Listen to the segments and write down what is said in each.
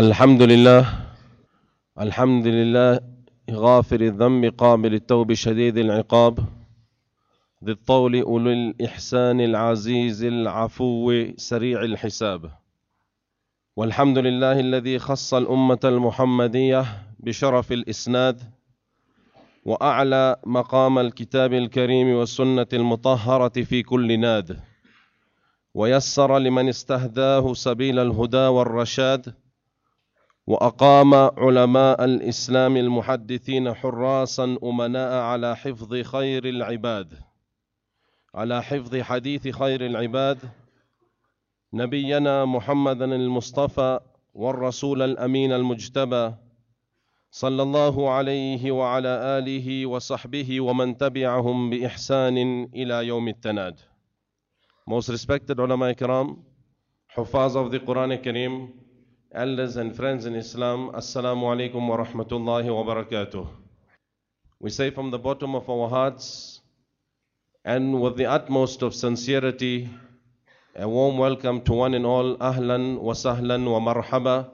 الحمد لله الحمد لله غافر الذنب قابل التوب شديد العقاب. ذي الطول أولي الإحسان العزيز العفو سريع الحساب. والحمد لله الذي خص الأمة المحمدية بشرف الإسناد وأعلى مقام الكتاب الكريم والسنة المطهرة في كل ناد. ويسر لمن استهداه سبيل الهدى والرشاد. وأقام علماء الإسلام المحدثين حراسا أمناء على حفظ خير العباد. على حفظ حديث خير العباد. نبينا محمدا المصطفى والرسول الأمين المجتبى. صلى الله عليه وعلى آله وصحبه ومن تبعهم بإحسان إلى يوم التناد. Most respected ulama ikram, Hufaz of the Quran Kareem, elders and friends in Islam, Assalamu alaikum wa rahmatullahi wa barakatuh. We say from the bottom of our hearts and with the utmost of sincerity, a warm welcome to one and all, Ahlan wa Sahlan wa Marhaba,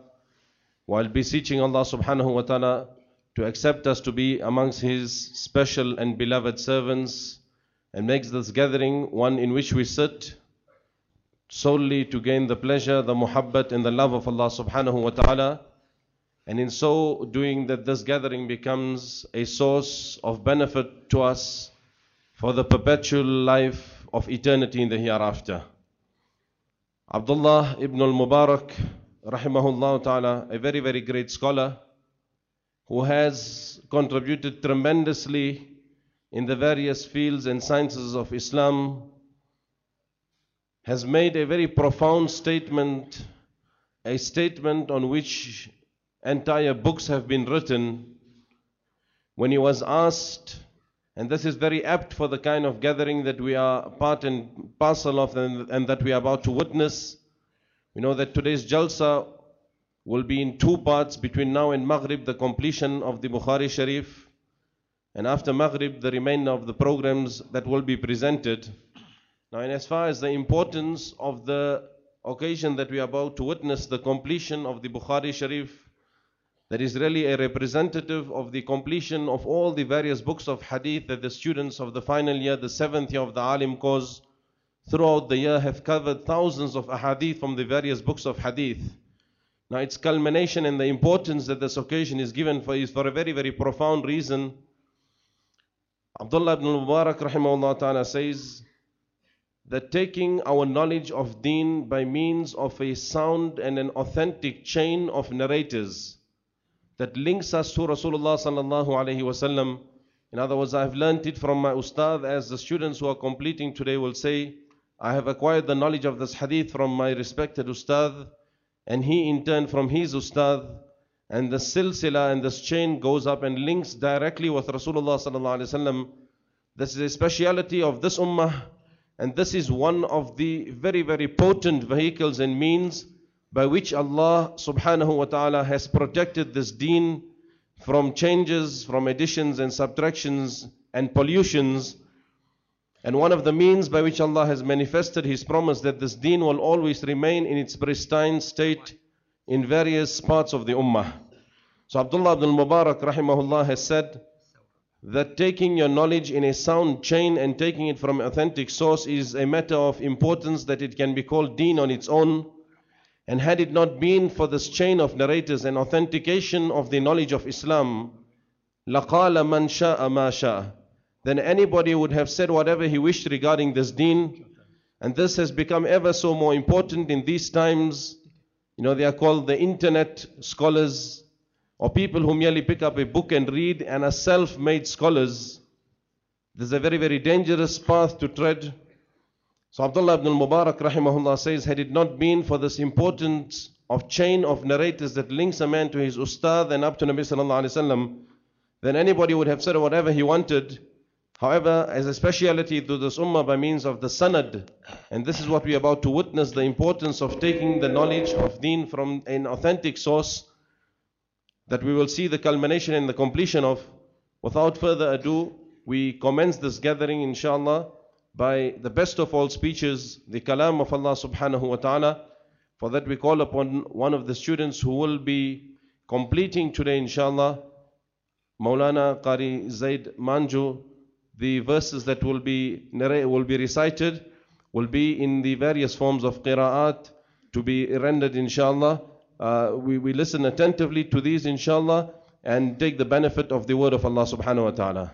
while beseeching Allah subhanahu wa ta'ala to accept us to be amongst His special and beloved servants and makes this gathering one in which we sit solely to gain the pleasure, the muhabbat and the love of Allah subhanahu wa ta'ala. And in so doing that this gathering becomes a source of benefit to us for the perpetual life of eternity in the hereafter. Abdullah ibn al-Mubarak rahimahullah ta'ala, a very very great scholar who has contributed tremendously in the various fields and sciences of Islam has made a very profound statement, a statement on which entire books have been written. When he was asked, and this is very apt for the kind of gathering that we are part and parcel of and, and that we are about to witness, we know that today's Jalsa will be in two parts between now and Maghrib, the completion of the Bukhari Sharif and after Maghrib, the remainder of the programs that will be presented. Now, in as far as the importance of the occasion that we are about to witness, the completion of the Bukhari Sharif, that is really a representative of the completion of all the various books of hadith that the students of the final year, the seventh year of the Alim course, throughout the year have covered thousands of ahadith from the various books of hadith. Now, its culmination and the importance that this occasion is given for is for a very, very profound reason. Abdullah ibn Mubarak rahimahullah ta'ala says that taking our knowledge of deen by means of a sound and an authentic chain of narrators that links us to Rasulullah sallallahu alayhi wasallam. In other words, I have learnt it from my ustad as the students who are completing today will say, I have acquired the knowledge of this hadith from my respected ustad and he in turn from his ustad and the silsila and this chain goes up and links directly with Rasulullah sallallahu alaihi wasallam. This is a speciality of this ummah, and this is one of the very very potent vehicles and means by which Allah subhanahu wa taala has protected this deen from changes, from additions and subtractions and pollutions. And one of the means by which Allah has manifested His promise that this deen will always remain in its pristine state in various parts of the ummah. So Abdullah ibn Mubarak rahimahullah has said that taking your knowledge in a sound chain and taking it from authentic source is a matter of importance that it can be called deen on its own. And had it not been for this chain of narrators and authentication of the knowledge of Islam, لَقَالَ مَنْ شَاءَ مَا شَاءَ Then anybody would have said whatever he wished regarding this deen. And this has become ever so more important in these times you know, they are called the internet scholars or people who merely pick up a book and read and are self made scholars. This is a very, very dangerous path to tread. So Abdullah ibn al-Mubarak rahimahullah says, had it not been for this importance of chain of narrators that links a man to his ustad and up to Nabi sallallahu alayhi wasallam, then anybody would have said whatever he wanted. However, as a speciality to this ummah by means of the sanad, and this is what we are about to witness the importance of taking the knowledge of deen from an authentic source that we will see the culmination and the completion of. Without further ado, we commence this gathering, inshallah, by the best of all speeches, the kalam of Allah subhanahu wa ta'ala, For that we call upon one of the students who will be completing today inshallah, Maulana Qari Zaid Manju. The verses that will be, will be recited will be in the various forms of qira'at to be rendered inshallah Uh, we, we listen attentively to these inshallah and take the benefit of the word of Allah subhanahu wa ta'ala.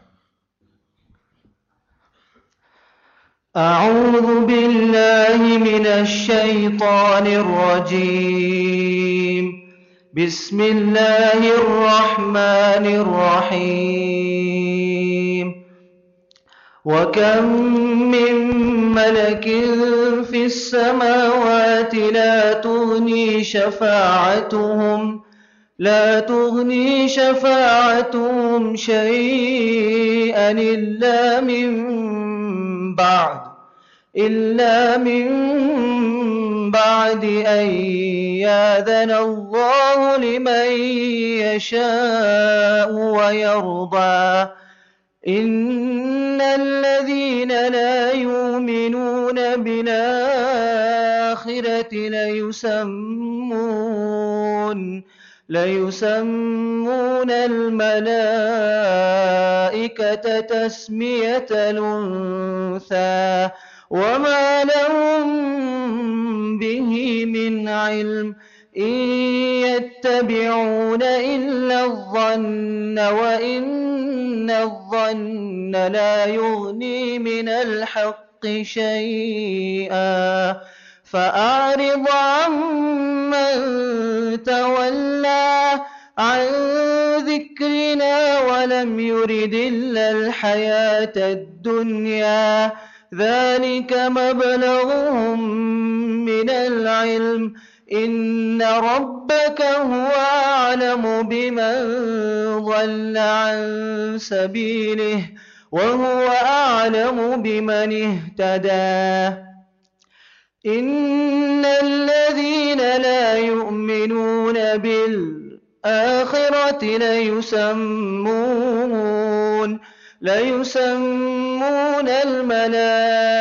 أعوذ بالله من الشيطان الرجيم بسم الله الرحمن الرحيم وكم من ملك في السماوات لا تغني شفاعتهم لا تغني شفاعتهم شيئا إلا من بعد إلا من بعد أن ياذن الله لمن يشاء ويرضى. إن الذين لا يؤمنون بالآخرة ليسمون ليسمون الملائكة تسمية الأنثى وما لهم به من علم. إن يتبعون إلا الظن وإن الظن لا يغني من الحق شيئا فأعرض عمن تولى عن ذكرنا ولم يرد إلا الحياة الدنيا ذلك مبلغهم من العلم إن ربك هو أعلم بمن ضل عن سبيله وهو أعلم بمن اهتدى إن الذين لا يؤمنون بالآخرة ليسمون ليسمون الملائكة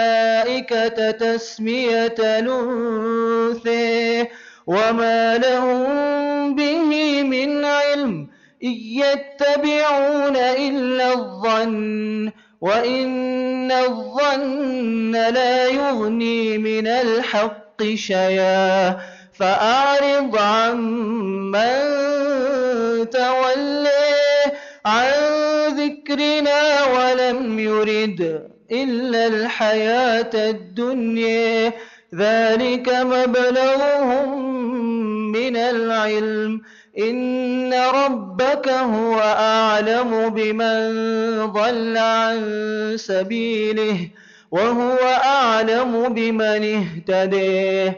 تسمية الأنثى وما لهم به من علم إن يتبعون إلا الظن وإن الظن لا يغني من الحق شيئا فأعرض عمن تولي عن ذكرنا ولم يرد إلا الحياة الدنيا. ذلك مبلغهم من العلم. إن ربك هو أعلم بمن ضل عن سبيله وهو أعلم بمن اهتدي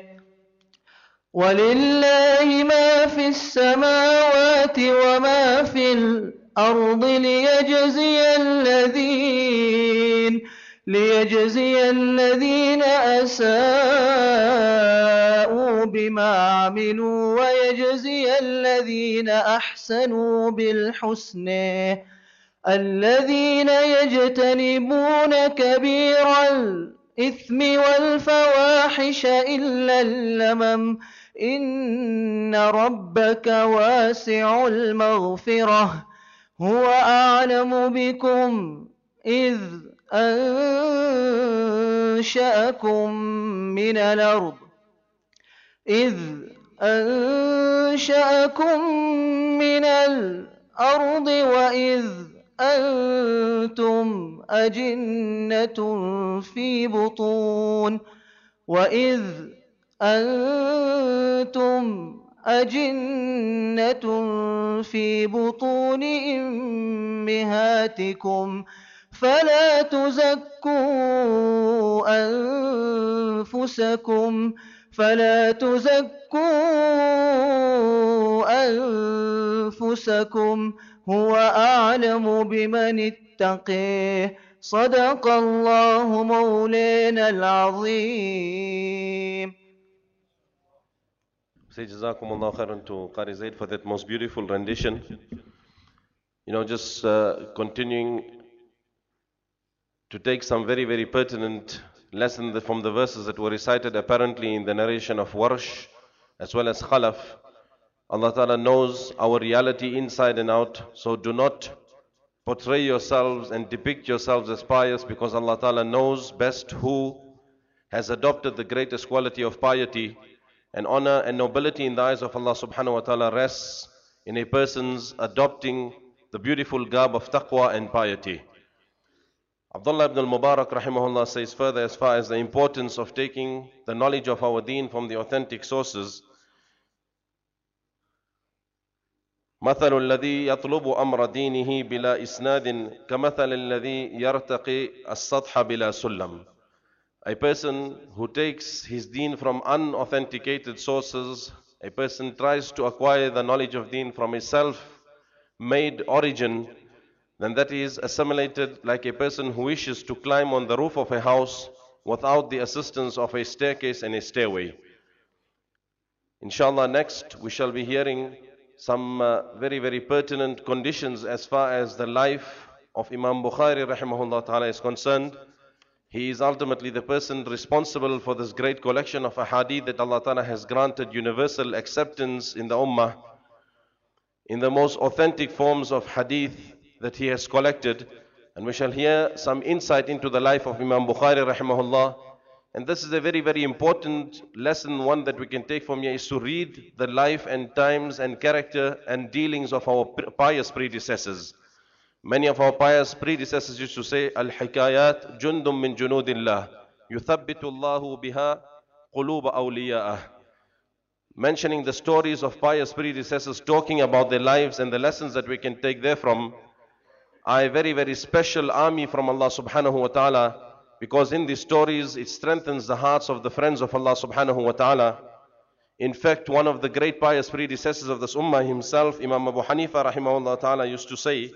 ولله ما في السماوات وما في الأرض ليجزي الذين ليجزي الذين أساءوا بما عملوا ويجزي الذين أحسنوا بالحسن. الذين يجتنبون كبير الإثم والفواحش إلا اللمم. إن ربك واسع المغفرة. هو أعلم بكم إذ أنشأكم من الأرض إذ أنشأكم من الأرض وإذ أنتم أجنة في بطون وإذ أنتم أجنة في بطون أمهاتكم فلا تزكوا أنفسكم فلا تزكوا أنفسكم هو أعلم بمن اتقيه صدق الله مولانا العظيم Say Jazakumullah khairan to Qari Zaid for that most beautiful rendition. You know, just uh, continuing to take some very, very pertinent lesson from the verses that were recited apparently in the narration of Warsh as well as Khalaf. Allah Ta'ala knows our reality inside and out, so do not portray yourselves and depict yourselves as pious because Allah Ta'ala knows best who has adopted the greatest quality of piety and honor and nobility in the eyes of Allah Subhanahu wa Ta'ala rests in a person's adopting the beautiful garb of taqwa and piety. Abdullah ibn al-Mubarak rahimahullah says further as far as the importance of taking the knowledge of our deen from the authentic sources. مثل الذي يطلب أمر دينه بلا إسناد كمثل الذي يرتقي السطح بلا سلم. a person who takes his deen from unauthenticated sources, a person tries to acquire the knowledge of deen from a self-made origin, then that is assimilated like a person who wishes to climb on the roof of a house without the assistance of a staircase and a stairway. Inshallah, next we shall be hearing some uh, very, very pertinent conditions as far as the life of Imam Bukhari rahimahullah ta'ala is concerned. He is ultimately the person responsible for this great collection of ahadith that Allah ta'ala has granted universal acceptance in the ummah in the most authentic forms of hadith that he has collected. And we shall hear some insight into the life of Imam Bukhari rahimahullah. And this is a very, very important lesson, one that we can take from here is to read the life and times and character and dealings of our pious predecessors. Many of our pious predecessors used to say, Al-Hikayat jundum min junudillah. يثبت الله بها قلوب أولياءه mentioning the stories of pious predecessors, talking about their lives and the lessons that we can take therefrom, are a very, very special army from Allah subhanahu wa ta'ala because in these stories it strengthens the hearts of the friends of Allah subhanahu wa ta'ala. In fact, one of the great pious predecessors of this ummah himself, Imam Abu Hanifa rahimahullah ta'ala used to say,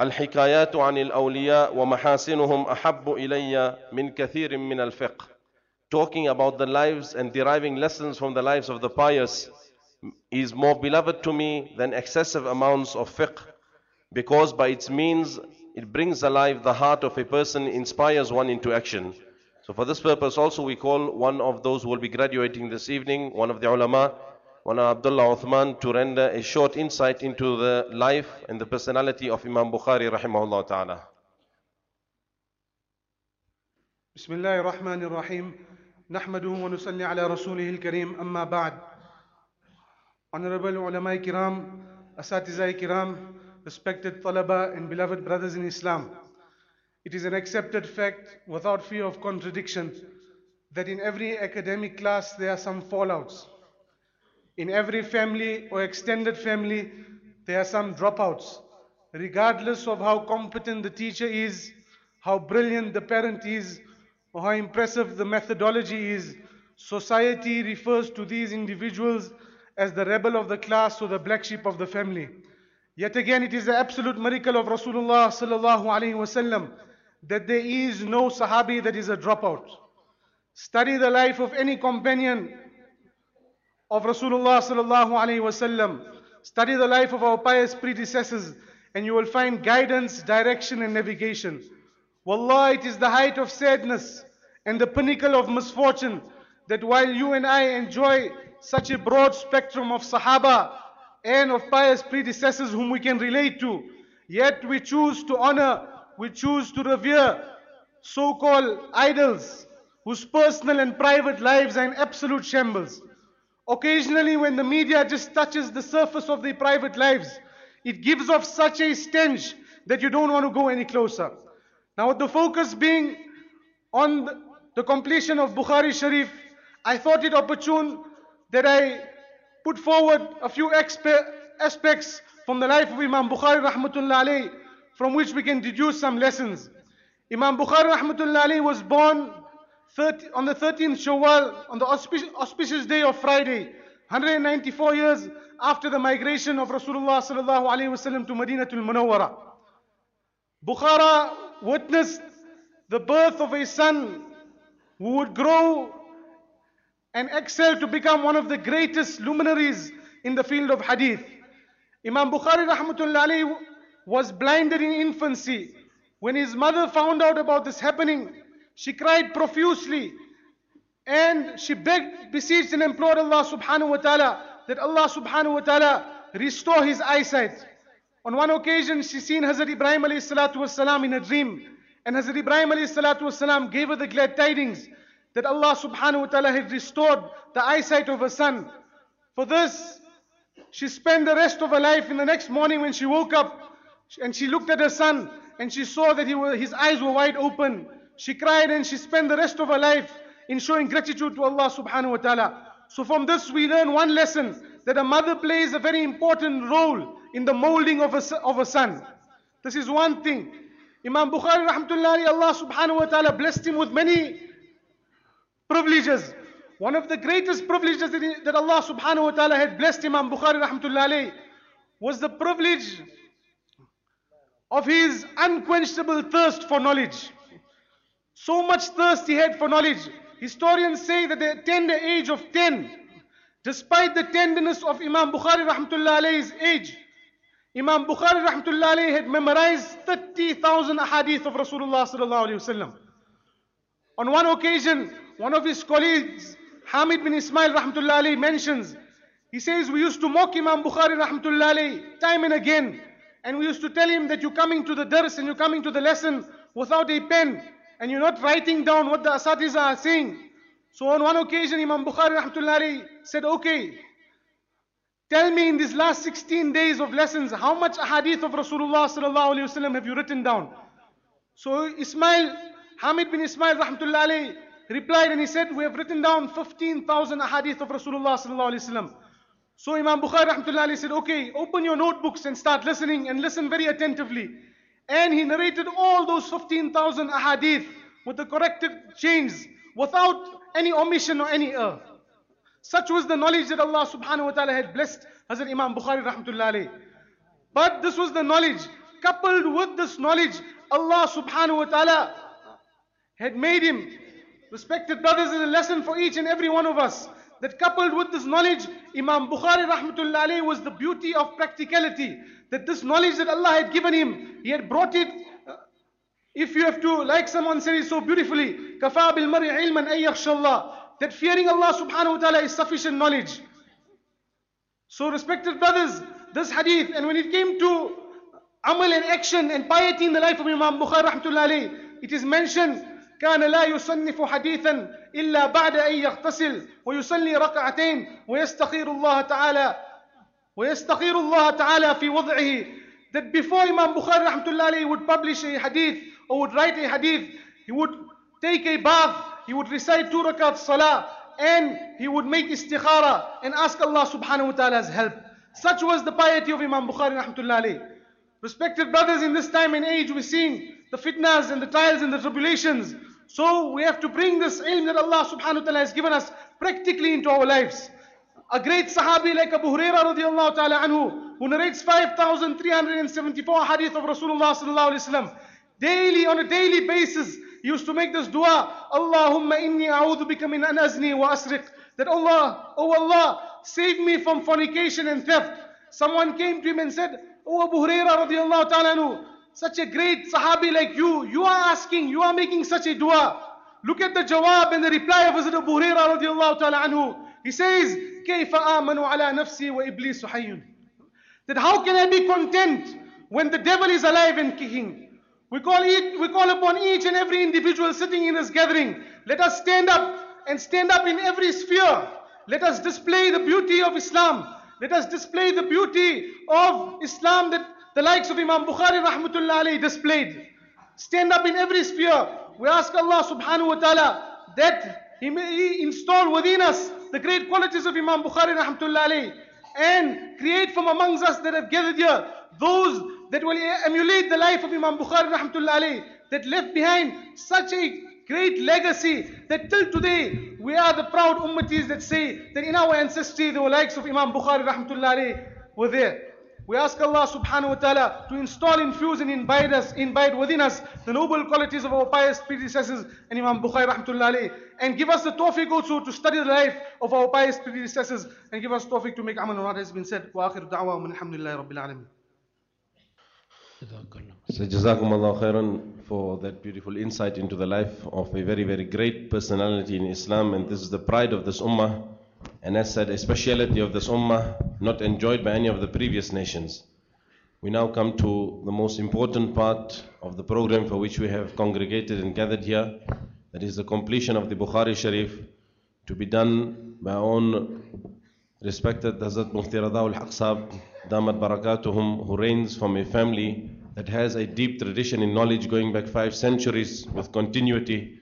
الحكايات عن الأولياء ومحاسنهم أحب إلي من كثير من الفقه talking about the lives and deriving lessons from the lives of the pious is more beloved to me than excessive amounts of fiqh because by its means it brings alive the heart of a person, inspires one into action. So for this purpose also we call one of those who will be graduating this evening, one of the ulama, one Abdullah Uthman to render a short insight into the life and the personality of Imam Bukhari rahimahullah ta'ala. بسم الله الرحمن الرحيم نحمده ونصلي على رسوله الكريم أما بعد Honorable ulama kiram, asatiza kiram, respected talaba and beloved brothers in Islam. It is an accepted fact without fear of contradiction that in every academic class there are some fallouts. In every family or extended family there are some dropouts. Regardless of how competent the teacher is, how brilliant the parent is, or how impressive the methodology is, society refers to these individuals as the rebel of the class or the black sheep of the family. Yet again, it is the absolute miracle of Rasulullah sallallahu alaihi wasallam that there is no Sahabi that is a dropout. Study the life of any companion of Rasulullah sallallahu alaihi wasallam. Study the life of our pious predecessors, and you will find guidance, direction, and navigation. Wallah, it is the height of sadness and the pinnacle of misfortune that while you and I enjoy such a broad spectrum of Sahaba and of pious predecessors whom we can relate to, yet we choose to honor, we choose to revere so-called idols whose personal and private lives are in absolute shambles. Occasionally when the media just touches the surface of their private lives, it gives off such a stench that you don't want to go any closer. Now with the focus being on the, completion of Bukhari Sharif, I thought it opportune that I put forward a few aspects from the life of Imam Bukhari rahmatullah alayhi, from which we can deduce some lessons. Imam Bukhari rahmatullah alayhi was born 30, on the 13th Shawwal, on the auspicious, auspicious day of Friday, 194 years after the migration of Rasulullah sallallahu alayhi wasallam to Madinatul Munawwara. Bukhara witnessed the birth of a son who would grow and excel to become one of the greatest luminaries in the field of hadith. Imam Bukhari rahmatullahi was blinded in infancy. When his mother found out about this happening, she cried profusely And she begged, beseeched and implored Allah subhanahu wa ta'ala that Allah subhanahu wa ta'ala restore his eyesight. On one occasion, she seen Hazrat Ibrahim alayhi salatu wasalam in a dream. And Hazrat Ibrahim alayhi salatu wasalam gave her the glad tidings that Allah subhanahu wa ta'ala had restored the eyesight of her son. For this, she spent the rest of her life in the next morning when she woke up and she looked at her son and she saw that he his eyes were wide open. She cried and she spent the rest of her life in showing gratitude to Allah subhanahu wa ta'ala. So from this we learn one lesson that a mother plays a very important role in the molding of a, of a son. This is one thing. Imam Bukhari rahmatullahi Allah subhanahu wa ta'ala blessed him with many privileges. One of the greatest privileges that, he- that Allah subhanahu wa ta'ala had blessed Imam Bukhari rahmatullahi was the privilege of his unquenchable thirst for knowledge. So much thirst he had for knowledge. Historians say that at the tender age of 10, despite the tenderness of Imam Bukhari rahmatullah age, Imam Bukhari rahmatullah had memorized 30,000 ahadith of Rasulullah sallallahu alayhi wasallam. On one occasion, one of his colleagues, Hamid bin Ismail rahmatullah mentions, he says, we used to mock Imam Bukhari rahmatullah time and again. And we used to tell him that you're coming to the dars and you're coming to the lesson without a pen and you're not writing down what the asatiza are saying. So on one occasion, Imam Bukhari rahmatullah alayhi said, okay, tell me in these last 16 days of lessons, how much ahadith of Rasulullah sallallahu alayhi wasallam have you written down? So Ismail, Hamid bin Ismail rahmatullah alayhi replied and he said, we have written down 15,000 ahadith of Rasulullah sallallahu alayhi wasallam. So Imam Bukhari rahmatullah alayhi said, okay, open your notebooks and start listening and listen very attentively. And he narrated all those 15,000 ahadith with the corrected chains without any omission or any error. Such was the knowledge that Allah subhanahu wa ta'ala had blessed Hazrat Imam Bukhari rahmatullah alayhi. But this was the knowledge. Coupled with this knowledge, Allah subhanahu wa ta'ala had made him. Respected brothers, is a lesson for each and every one of us. That coupled with this knowledge, Imam Bukhari rahmatullah alayhi was the beauty of practicality That this knowledge that Allah had given him, he had brought it. uh, if you have to, like someone said it so beautifully, كَفَى بِالْمَرْءِ عِلْمًا أَن يَخْشَى اللَّهِ That fearing Allah subhanahu wa ta'ala is sufficient knowledge. So respected brothers, this hadith, and when it came to amal and action and piety in the life of Imam Bukhari rahmatullah alayhi, it is mentioned, كان لا يصنف حديثا إلا بعد أن يغتسل ويصلي ركعتين ويستخير الله تعالى ويستخير الله تعالى في وضعه that before Imam Bukhari rahmatullah alayhi would publish a hadith or would write a hadith, he would take a bath, he would recite two rakat salah, and he would make istikhara and ask Allah subhanahu wa ta'ala's help. Such was the piety of Imam Bukhari rahmatullah alayhi. Respected brothers, in this time and age, we're seeing the fitnas and the trials and the tribulations. So we have to bring this ilm that Allah subhanahu wa ta'ala has given us practically into our lives. A great sahabi like Abu Huraira radiallahu ta'ala anhu, who narrates 5,374 hadith of Rasulullah daily, on a daily basis, he used to make this dua, Allahumma inni a'udhu bika min an azni wa asriq. That Allah, oh Allah, save me from fornication and theft. Someone came to him and said, Oh Abu Huraira radiallahu ta'ala anhu, such a great sahabi like you, you are asking, you are making such a dua. Look at the jawab and the reply of Hazrat Abu Huraira radiallahu ta'ala anhu. He says, كيف آمنوا على نفسي وإبليس حي That how can I be content when the devil is alive and kicking? We call, each, we call upon each and every individual sitting in this gathering. Let us stand up and stand up in every sphere. Let us display the beauty of Islam. Let us display the beauty of Islam that the likes of Imam Bukhari rahmatullah alayhi displayed. Stand up in every sphere. We ask Allah subhanahu wa ta'ala that He may He install within us the great qualities of Imam Bukhari rahmatullah and create from amongst us that have gathered here those that will emulate the life of Imam Bukhari rahmatullah alayhi that left behind such a great legacy that till today we are the proud ummatis that say that in our ancestry the likes of Imam Bukhari rahmatullah alayhi were there. We ask Allah subhanahu wa ta'ala to install, infuse and invite us, invite within us the noble qualities of our pious predecessors and Imam Bukhari rahmatullah alayhi and give us the tawfiq also to study the life of our pious predecessors and give us tawfiq to make amal on what has been said. Wa akhiru da'wa wa alhamdulillahi rabbil alameen. So Jazakum Allah khairan for that beautiful insight into the life of a very, very great personality in Islam, and this is the pride of this ummah, and as said, a speciality of this ummah not enjoyed by any of the previous nations. We now come to the most important part of the program for which we have congregated and gathered here. That is the completion of the Bukhari Sharif to be done by our own respected Hazrat Mufti Radaul Haq Sahib, Damat Barakatuhum, who reigns from a family that has a deep tradition in knowledge going back five centuries with continuity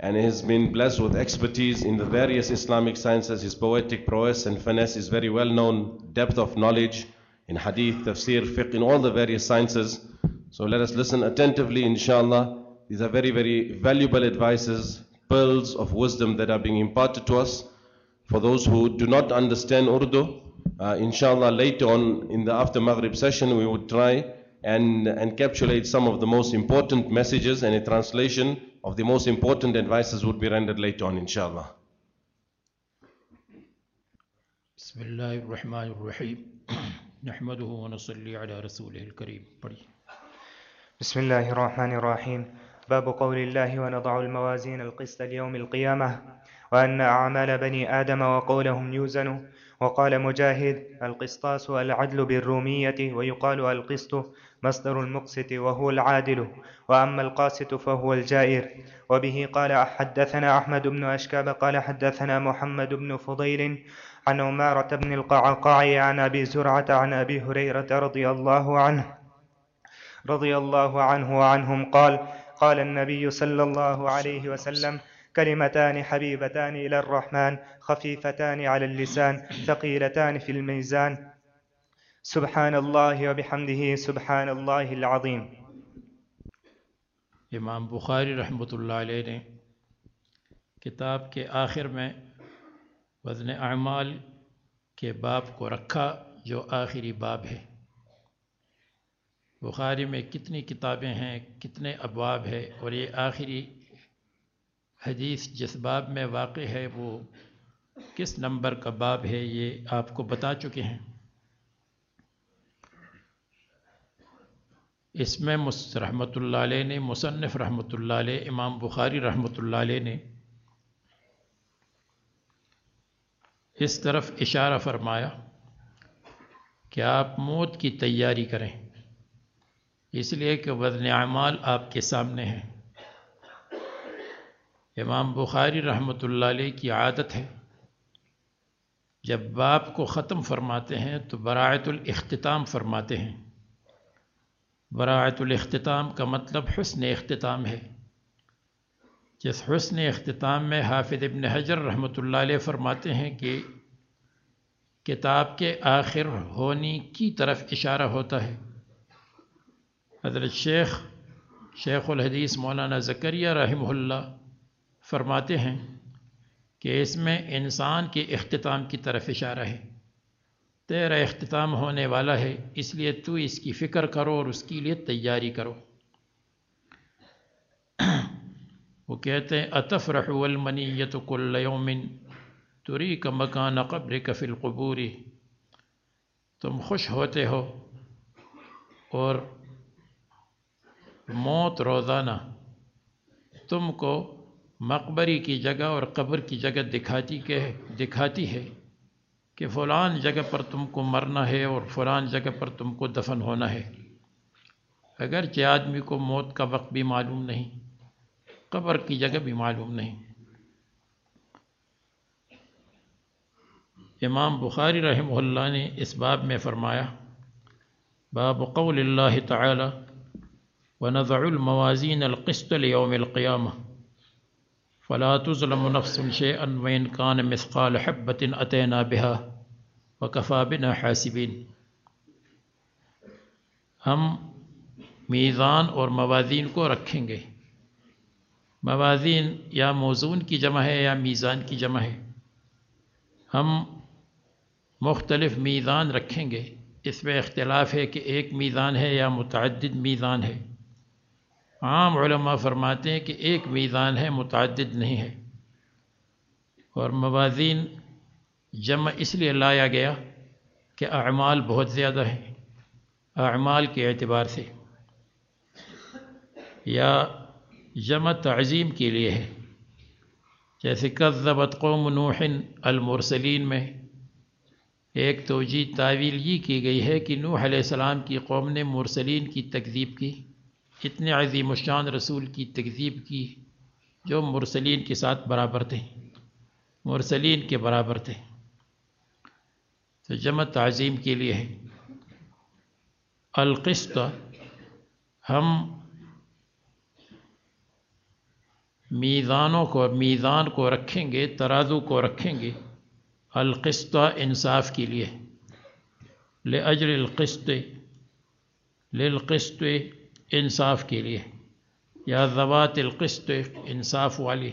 and he has been blessed with expertise in the various Islamic sciences. His poetic prowess and finesse is very well known, depth of knowledge in hadith, tafsir, fiqh, in all the various sciences. So let us listen attentively, inshallah. These are very, very valuable advices, pearls of wisdom that are being imparted to us. For those who do not understand Urdu, uh, inshallah, later on in the after Maghrib session, we would try and encapsulate some of the most important messages and a translation of the most important advices would be rendered later on, inshallah. بسم اللہ الرحمن الرحیم نحمده ونصلي على رسوله الكريم پڑھی بسم الله الرحمن الرحيم باب قول الله ونضع الموازين القسط ليوم القيامة وأن أعمال بني آدم وقولهم يوزن وقال مجاهد القسطاس العدل بالرومية ويقال القسط مصدر المقسط وهو العادل وأما القاسط فهو الجائر. وبه قال حدثنا أحمد بن أشكاب قال حدثنا محمد بن فضيل عن عمارة بن القعقاع عن أبي زرعة عن أبي هريرة رضي الله عنه رضي الله عنه وعنهم قال قال النبي صلى الله عليه وسلم كلمتان حبيبتان إلى الرحمن خفيفتان على اللسان ثقيلتان في الميزان. سبحان الله وبحمده سبحان الله العظيم. إمام بخاری رحمۃ اللہ علیہ نے کتاب کے آخر میں وزن اعمال کے باب کو رکھا جو آخری باب ہے۔ بخاری میں کتنی کتابیں ہیں کتنے ابواب ہے اور یہ آخری حدیث جس باب میں واقع ہے وہ کس نمبر کا باب ہے یہ آپ کو بتا چکے ہیں۔ اس میں رحمۃ اللہ علیہ نے، مصنف رحمۃ اللہ علیہ، امام بخاری رحمۃ اللہ علیہ نے اس طرف اشارہ فرمایا کہ آپ موت کی تیاری کریں، اس لیے کہ وزن اعمال آپ کے سامنے ہیں۔ امام بخاری رحمۃ اللہ علیہ کی عادت ہے۔ جب باپ کو ختم فرماتے ہیں تو براعت الاختتام فرماتے ہیں۔ براعت الاختتام کا مطلب حسن اختتام ہے۔ جس حسن اختتام میں حافظ ابن حجر رحمۃ اللہ علیہ فرماتے ہیں کہ کتاب کے آخر ہونی کی طرف اشارہ ہوتا ہے۔ حضرت شیخ شیخ الحدیث مولانا زکریہ رحمہ اللہ فرماتے ہیں کہ اس میں انسان کے اختتام کی طرف اشارہ ہے۔ تیرا اختتام ہونے والا ہے، اس لیے تو اس کی فکر کرو اور اس کے لیے تیاری کرو۔ وہ کہتے ہیں اطفرح المنیت کل یوم تری کا مکان قبر کفل قبوری تم خوش ہوتے ہو اور موت روزانہ تم کو مقبری کی جگہ اور قبر کی جگہ دکھاتی کہ دکھاتی ہے کہ فلان جگہ پر تم کو مرنا ہے اور فلان جگہ پر تم کو دفن ہونا ہے۔ اگرچہ آدمی کو موت کا وقت بھی معلوم نہیں، قبر کی جگہ بھی معلوم نہیں۔ امام بخاری رحمہ اللہ نے اس باب میں فرمایا، باب قول اللہ تعالی، ونضع الموازين القسط ليوم القيامة۔ فلا تظلم نفس شيئا وإن كان مثقال حبة أتينا بها وكفى بنا حاسبين ہم میزان اور موازین کو رکھیں گے۔ موازین یا موزون کی جمع ہے یا میزان کی جمع ہے۔ ہم مختلف میزان رکھیں گے۔ اس میں اختلاف ہے کہ ایک میزان ہے یا متعدد میزان ہے۔ عام علماء فرماتے ہیں کہ ایک میزان ہے، متعدد نہیں ہے۔ اور موازین جمع اس لیے لایا گیا کہ اعمال بہت زیادہ ہیں۔ اعمال کے اعتبار سے۔ یا جمع تعظیم کے لیے ہے۔ جیسے کذبت قوم نوح المرسلین میں ایک توجی تعویل یہ کی گئی ہے کہ نوح علیہ السلام کی قوم نے مرسلین کی تکذیب کی۔ اتنے عظیم الشان رسول کی تکذیب کی جو مرسلین کے ساتھ برابر تھے، مرسلین کے برابر تھے۔ تو جمع تعظیم کے لیے ہے۔ القسط، ہم میزانوں کو، میزان کو رکھیں گے، ترازو کو رکھیں گے۔ القسط انصاف کے لیے۔ لے اجر القسط، للقسط انصاف کے لیے یا ذوات القسط انصاف والی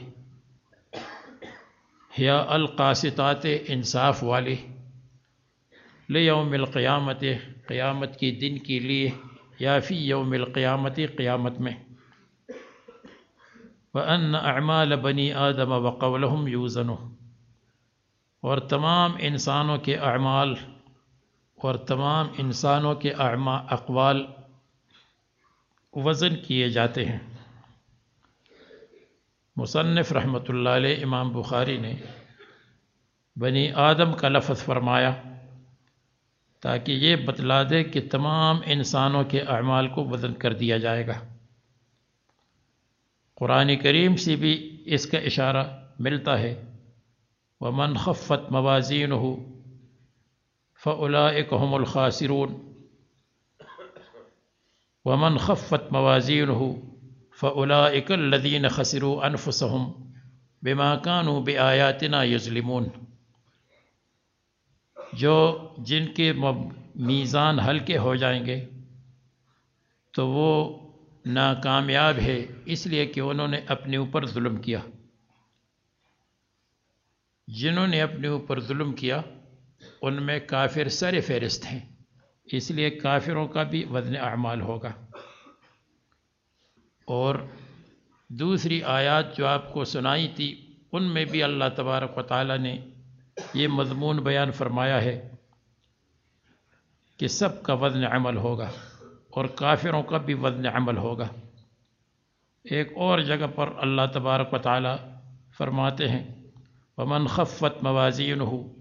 یا القاسطات انصاف والی لے یوم القیامت قیامت کے دن کے لیے یا فی یوم القیامت قیامت میں وَأَنَّ أَعْمَالَ بَنِي آدَمَ وَقَوْلَهُمْ يُوزَنُ اور تمام انسانوں کے اعمال اور تمام انسانوں کے اقوال وزن کیے جاتے ہیں۔ مصنف رحمۃ اللہ علیہ امام بخاری نے بنی آدم کا لفظ فرمایا تاکہ یہ بتلا دے کہ تمام انسانوں کے اعمال کو وزن کر دیا جائے گا۔ قرآن کریم سے بھی اس کا اشارہ ملتا ہے۔ ومن خفت موازین ہو فلاقم الخاصرون ومن خفت موازین ہو فلاق الدین خسرو انفسم بما کانو بآیاتنا یظلمون۔ جو جن کے میزان ہلکے ہو جائیں گے، تو وہ ناکامیاب ہے، اس لیے کہ انہوں نے اپنے اوپر ظلم کیا۔ جنہوں نے اپنے اوپر ظلم کیا، ان میں کافر سر فہرست ہیں۔ اس لیے کافروں کا بھی وزن اعمال ہوگا۔ اور دوسری آیات جو آپ کو سنائی تھی، ان میں بھی اللہ تبارک و تعالیٰ نے یہ مضمون بیان فرمایا ہے کہ سب کا وزن عمل ہوگا اور کافروں کا بھی وزن عمل ہوگا۔ ایک اور جگہ پر اللہ تبارک و تعالی فرماتے ہیں، ومن خفت موازین ہو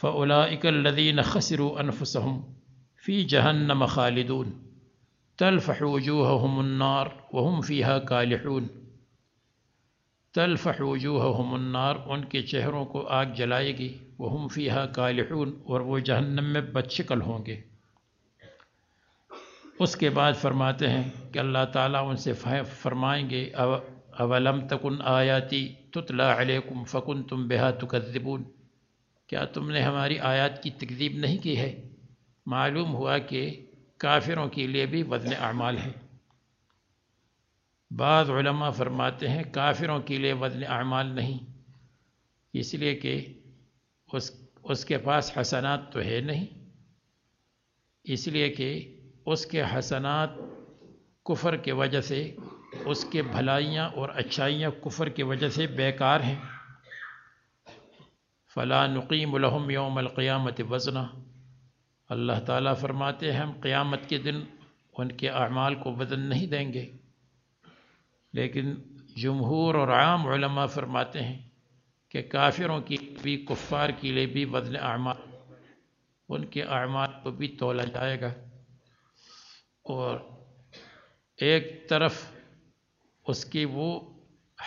فلاک الدین خسر انفسم فی جہنم خالدون، تلفح وجوہہم النار وہم فیہا کالحون۔ تلفح وجوہہم النار، ان کے چہروں کو آگ جلائے گی، وہم فیہا کالحون، اور وہ جہنم میں بدشکل ہوں گے۔ اس کے بعد فرماتے ہیں کہ اللہ تعالیٰ ان سے فرمائیں گے اولم تکن آیاتی تتلا علیکم فکن تم بہا تکذبون۔ کیا تم نے ہماری آیات کی تکذیب نہیں کی ہے؟ معلوم ہوا کہ کافروں کے لیے بھی وزن اعمال ہے۔ بعض علماء فرماتے ہیں کافروں کے لیے وزن اعمال نہیں، اس لیے کہ اس اس کے پاس حسنات تو ہے نہیں۔ اس لیے کہ اس کے حسنات کفر کے وجہ سے، اس کے بھلائیاں اور اچھائیاں کفر کی وجہ سے بیکار ہیں۔ فلاں نقیم الحم یوم القیامت وزنہ اللہ تعالیٰ فرماتے ہیں، ہم قیامت کے دن ان کے اعمال کو وزن نہیں دیں گے۔ لیکن جمہور اور عام علماء فرماتے ہیں کہ کافروں کی بھی، کفار کے لیے بھی وزن اعمال، ان کے اعمال کو بھی تولا جائے گا۔ اور ایک طرف اس کی وہ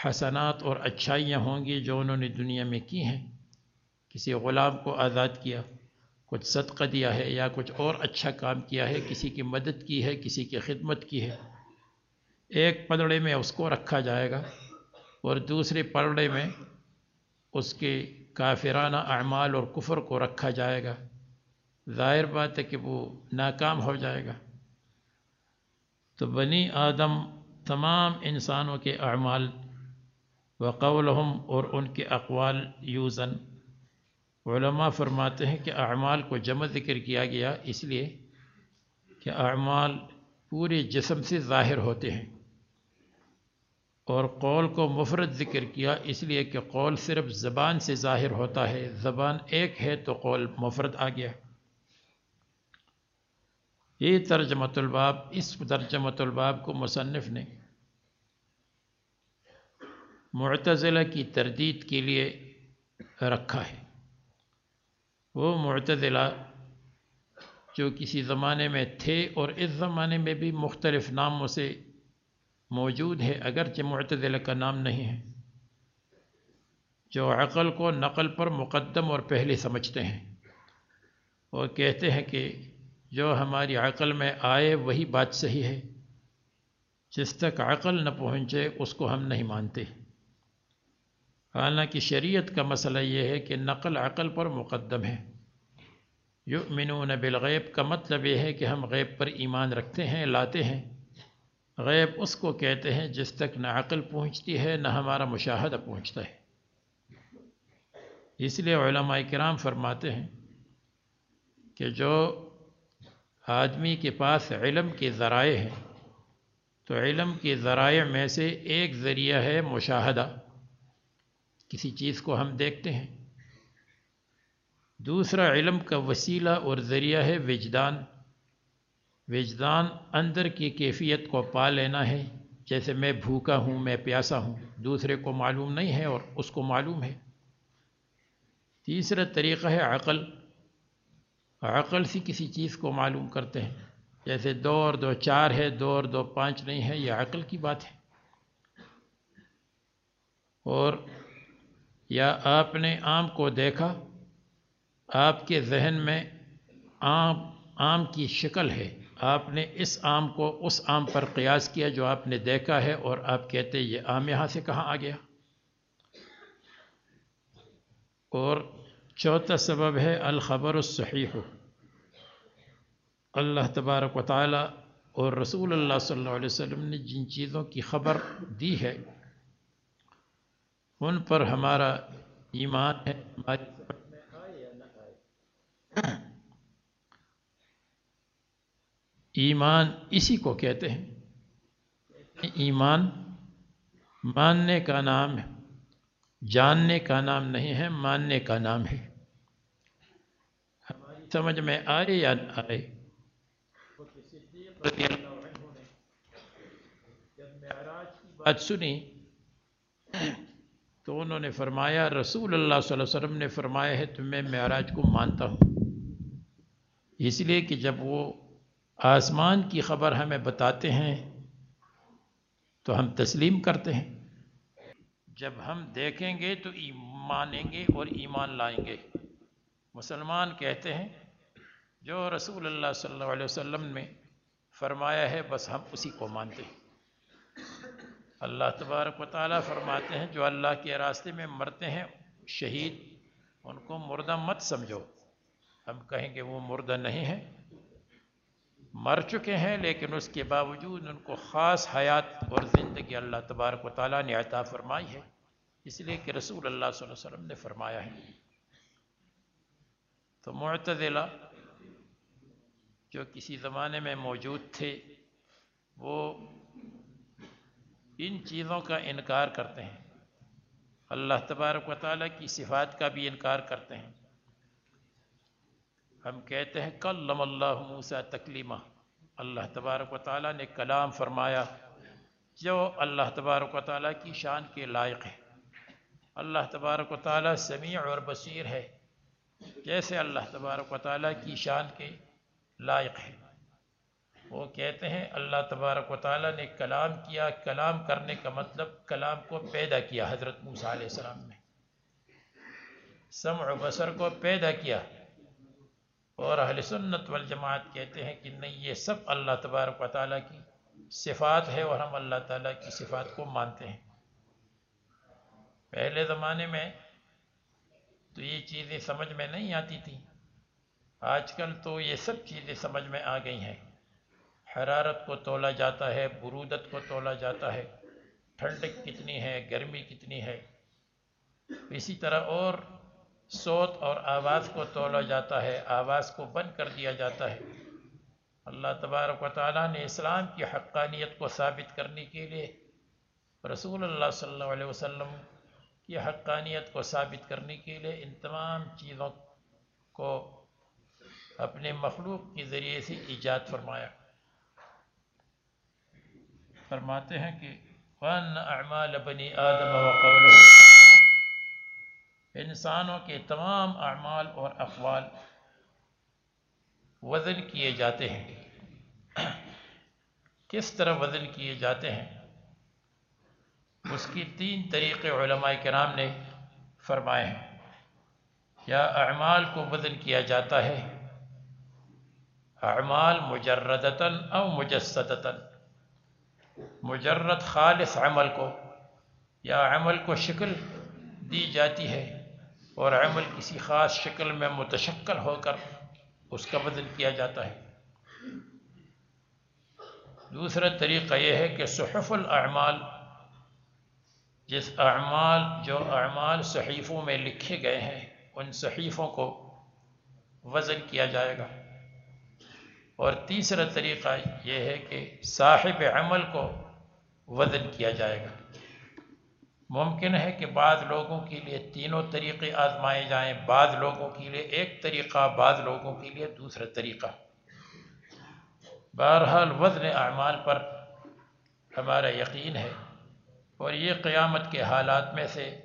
حسنات اور اچھائیاں ہوں گی جو انہوں نے دنیا میں کی ہیں۔ کسی غلام کو آزاد کیا۔ کچھ صدقہ دیا ہے یا کچھ اور اچھا کام کیا ہے، کسی کی مدد کی ہے، کسی کی خدمت کی ہے۔ ایک پلڑے میں اس کو رکھا جائے گا اور دوسرے پلڑے میں اس کے کافرانہ اعمال اور کفر کو رکھا جائے گا۔ ظاہر بات ہے کہ وہ ناکام ہو جائے گا۔ تو بنی آدم تمام انسانوں کے اعمال وقولہم اور ان کے اقوال یوزن۔ علماء فرماتے ہیں کہ اعمال کو جمع ذکر کیا گیا اس لیے کہ اعمال پورے جسم سے ظاہر ہوتے ہیں اور قول کو مفرد ذکر کیا اس لیے کہ قول صرف زبان سے ظاہر ہوتا ہے، زبان ایک ہے تو قول مفرد آ گیا۔ یہ ترجمۃ الباب، اس ترجمۃ الباب کو مصنف نے معتزلہ کی تردید کے لیے رکھا ہے۔ وہ معتزلہ جو کسی زمانے میں تھے اور اس زمانے میں بھی مختلف ناموں سے موجود ہے، اگرچہ معتزلہ کا نام نہیں ہے، جو عقل کو نقل پر مقدم اور پہلے سمجھتے ہیں۔ اور کہتے ہیں کہ جو ہماری عقل میں آئے وہی بات صحیح ہے، جس تک عقل نہ پہنچے اس کو ہم نہیں مانتے۔ حالانکہ شریعت کا مسئلہ یہ ہے کہ نقل عقل پر مقدم ہے۔ یؤمنون بالغیب کا مطلب یہ ہے کہ ہم غیب پر ایمان رکھتے ہیں، لاتے ہیں۔ غیب اس کو کہتے ہیں جس تک نہ عقل پہنچتی ہے، نہ ہمارا مشاہدہ پہنچتا ہے۔ اس لیے علماء کرام فرماتے ہیں کہ جو آدمی کے پاس علم کے ذرائع ہیں، تو علم کے ذرائع میں سے ایک ذریعہ ہے مشاہدہ۔ کسی چیز کو ہم دیکھتے ہیں۔ دوسرا علم کا وسیلہ اور ذریعہ ہے وجدان۔ وجدان اندر کی کیفیت کو پا لینا ہے۔ جیسے میں بھوکا ہوں، میں پیاسا ہوں، دوسرے کو معلوم نہیں ہے اور اس کو معلوم ہے۔ تیسرا طریقہ ہے عقل۔ عقل سے کسی چیز کو معلوم کرتے ہیں۔ جیسے دو اور دو چار ہے، دو اور دو پانچ نہیں ہے، یہ عقل کی بات ہے۔ اور یا آپ نے آم کو دیکھا؟ آپ کے ذہن میں آم آم کی شکل ہے۔ آپ نے اس آم کو اس آم پر قیاس کیا جو آپ نے دیکھا ہے اور آپ کہتے یہ آم یہاں سے کہاں آ گیا؟ اور چوتھا سبب ہے الخبر الصحیح۔ اللہ تبارک و تعالی اور رسول اللہ صلی اللہ علیہ وسلم نے جن چیزوں کی خبر دی ہے ان پر ہمارا ایمان ہے، ہماری ایمان اسی کو کہتے ہیں۔ ایمان ماننے کا نام ہے، جاننے کا نام نہیں ہے، ماننے کا نام ہے۔ ہماری سمجھ میں آئے یا نہ آئے؟ جب بات سنی تو انہوں نے فرمایا، رسول اللہ صلی اللہ علیہ وسلم نے فرمایا ہے تو میں معراج کو مانتا ہوں۔ اس لیے کہ جب وہ آسمان کی خبر ہمیں بتاتے ہیں، تو ہم تسلیم کرتے ہیں۔ جب ہم دیکھیں گے تو مانیں گے اور ایمان لائیں گے۔ مسلمان کہتے ہیں، جو رسول اللہ صلی اللہ علیہ وسلم نے فرمایا ہے، بس ہم اسی کو مانتے ہیں۔ اللہ تبارک و تعالیٰ فرماتے ہیں، جو اللہ کے راستے میں مرتے ہیں، شہید، ان کو مردہ مت سمجھو۔ ہم کہیں گے وہ مردہ نہیں ہے مر چکے ہیں، لیکن اس کے باوجود ان کو خاص حیات اور زندگی اللہ تبارک و تعالیٰ نے عطا فرمائی ہے۔ اس لیے کہ رسول اللہ صلی اللہ علیہ وسلم نے فرمایا ہے۔ تو معتدلہ جو کسی زمانے میں موجود تھے، وہ ان چیزوں کا انکار کرتے ہیں۔ اللہ تبارک و تعالیٰ کی صفات کا بھی انکار کرتے ہیں۔ ہم کہتے ہیں، کلم اللہ موسیٰ تکلیمہ اللہ تبارک و تعالیٰ نے کلام فرمایا جو اللہ تبارک و تعالیٰ کی شان کے لائق ہے۔ اللہ تبارک و تعالیٰ سمیع اور بصیر ہے، جیسے اللہ تبارک و تعالیٰ کی شان کے لائق ہے۔ وہ کہتے ہیں، اللہ تبارک و تعالیٰ نے کلام کیا، کلام کرنے کا مطلب کلام کو پیدا کیا حضرت موسیٰ علیہ السلام نے۔ سمع و بصر کو پیدا کیا۔ اور اہل سنت والجماعت کہتے ہیں کہ نہیں، یہ سب اللہ تبارک و تعالیٰ کی صفات ہے اور ہم اللہ تعالیٰ کی صفات کو مانتے ہیں۔ پہلے زمانے میں تو یہ چیزیں سمجھ میں نہیں آتی تھیں۔ آج کل تو یہ سب چیزیں سمجھ میں آ گئی ہیں۔ حرارت کو تولا جاتا ہے، برودت کو تولا جاتا ہے۔ ٹھنڈک کتنی ہے، گرمی کتنی ہے۔ اسی طرح اور صوت اور آواز کو تولا جاتا ہے، آواز کو بند کر دیا جاتا ہے۔ اللہ تبارک و تعالیٰ نے اسلام کی حقانیت کو ثابت کرنے کے لیے رسول اللہ صلی اللہ علیہ وسلم کی حقانیت کو ثابت کرنے کے لیے ان تمام چیزوں کو اپنے مخلوق کے ذریعے سے ایجاد فرمایا۔ فرماتے ہیں کہ وَأَنَّ أَعْمَالَ بَنِي آدَمَ وَقَوْلُهُ انسانوں کے تمام اعمال اور اقوال وزن کیے جاتے ہیں۔ کس طرح وزن کیے جاتے ہیں؟ اس کی تین طریقے علماء کرام نے فرمائے ہیں۔ یا اعمال کو وزن کیا جاتا ہے؟ اعمال مجردتاً او مجسدتاً۔ مجرد خالص عمل کو، یا عمل کو شکل دی جاتی ہے اور عمل کسی خاص شکل میں متشکل ہو کر اس کا بدل کیا جاتا ہے۔ دوسرا طریقہ یہ ہے کہ صحف الاعمال، جس اعمال، جو اعمال صحیفوں میں لکھے گئے ہیں، ان صحیفوں کو وزن کیا جائے گا۔ اور تیسرا طریقہ یہ ہے کہ صاحب عمل کو وزن کیا جائے گا۔ ممکن ہے کہ بعض لوگوں کے لیے تینوں طریقے آزمائے جائیں، بعض لوگوں کے لیے ایک طریقہ، بعض لوگوں کے لیے دوسرا طریقہ۔ بہرحال وزن اعمال پر ہمارا یقین ہے اور یہ قیامت کے حالات میں سے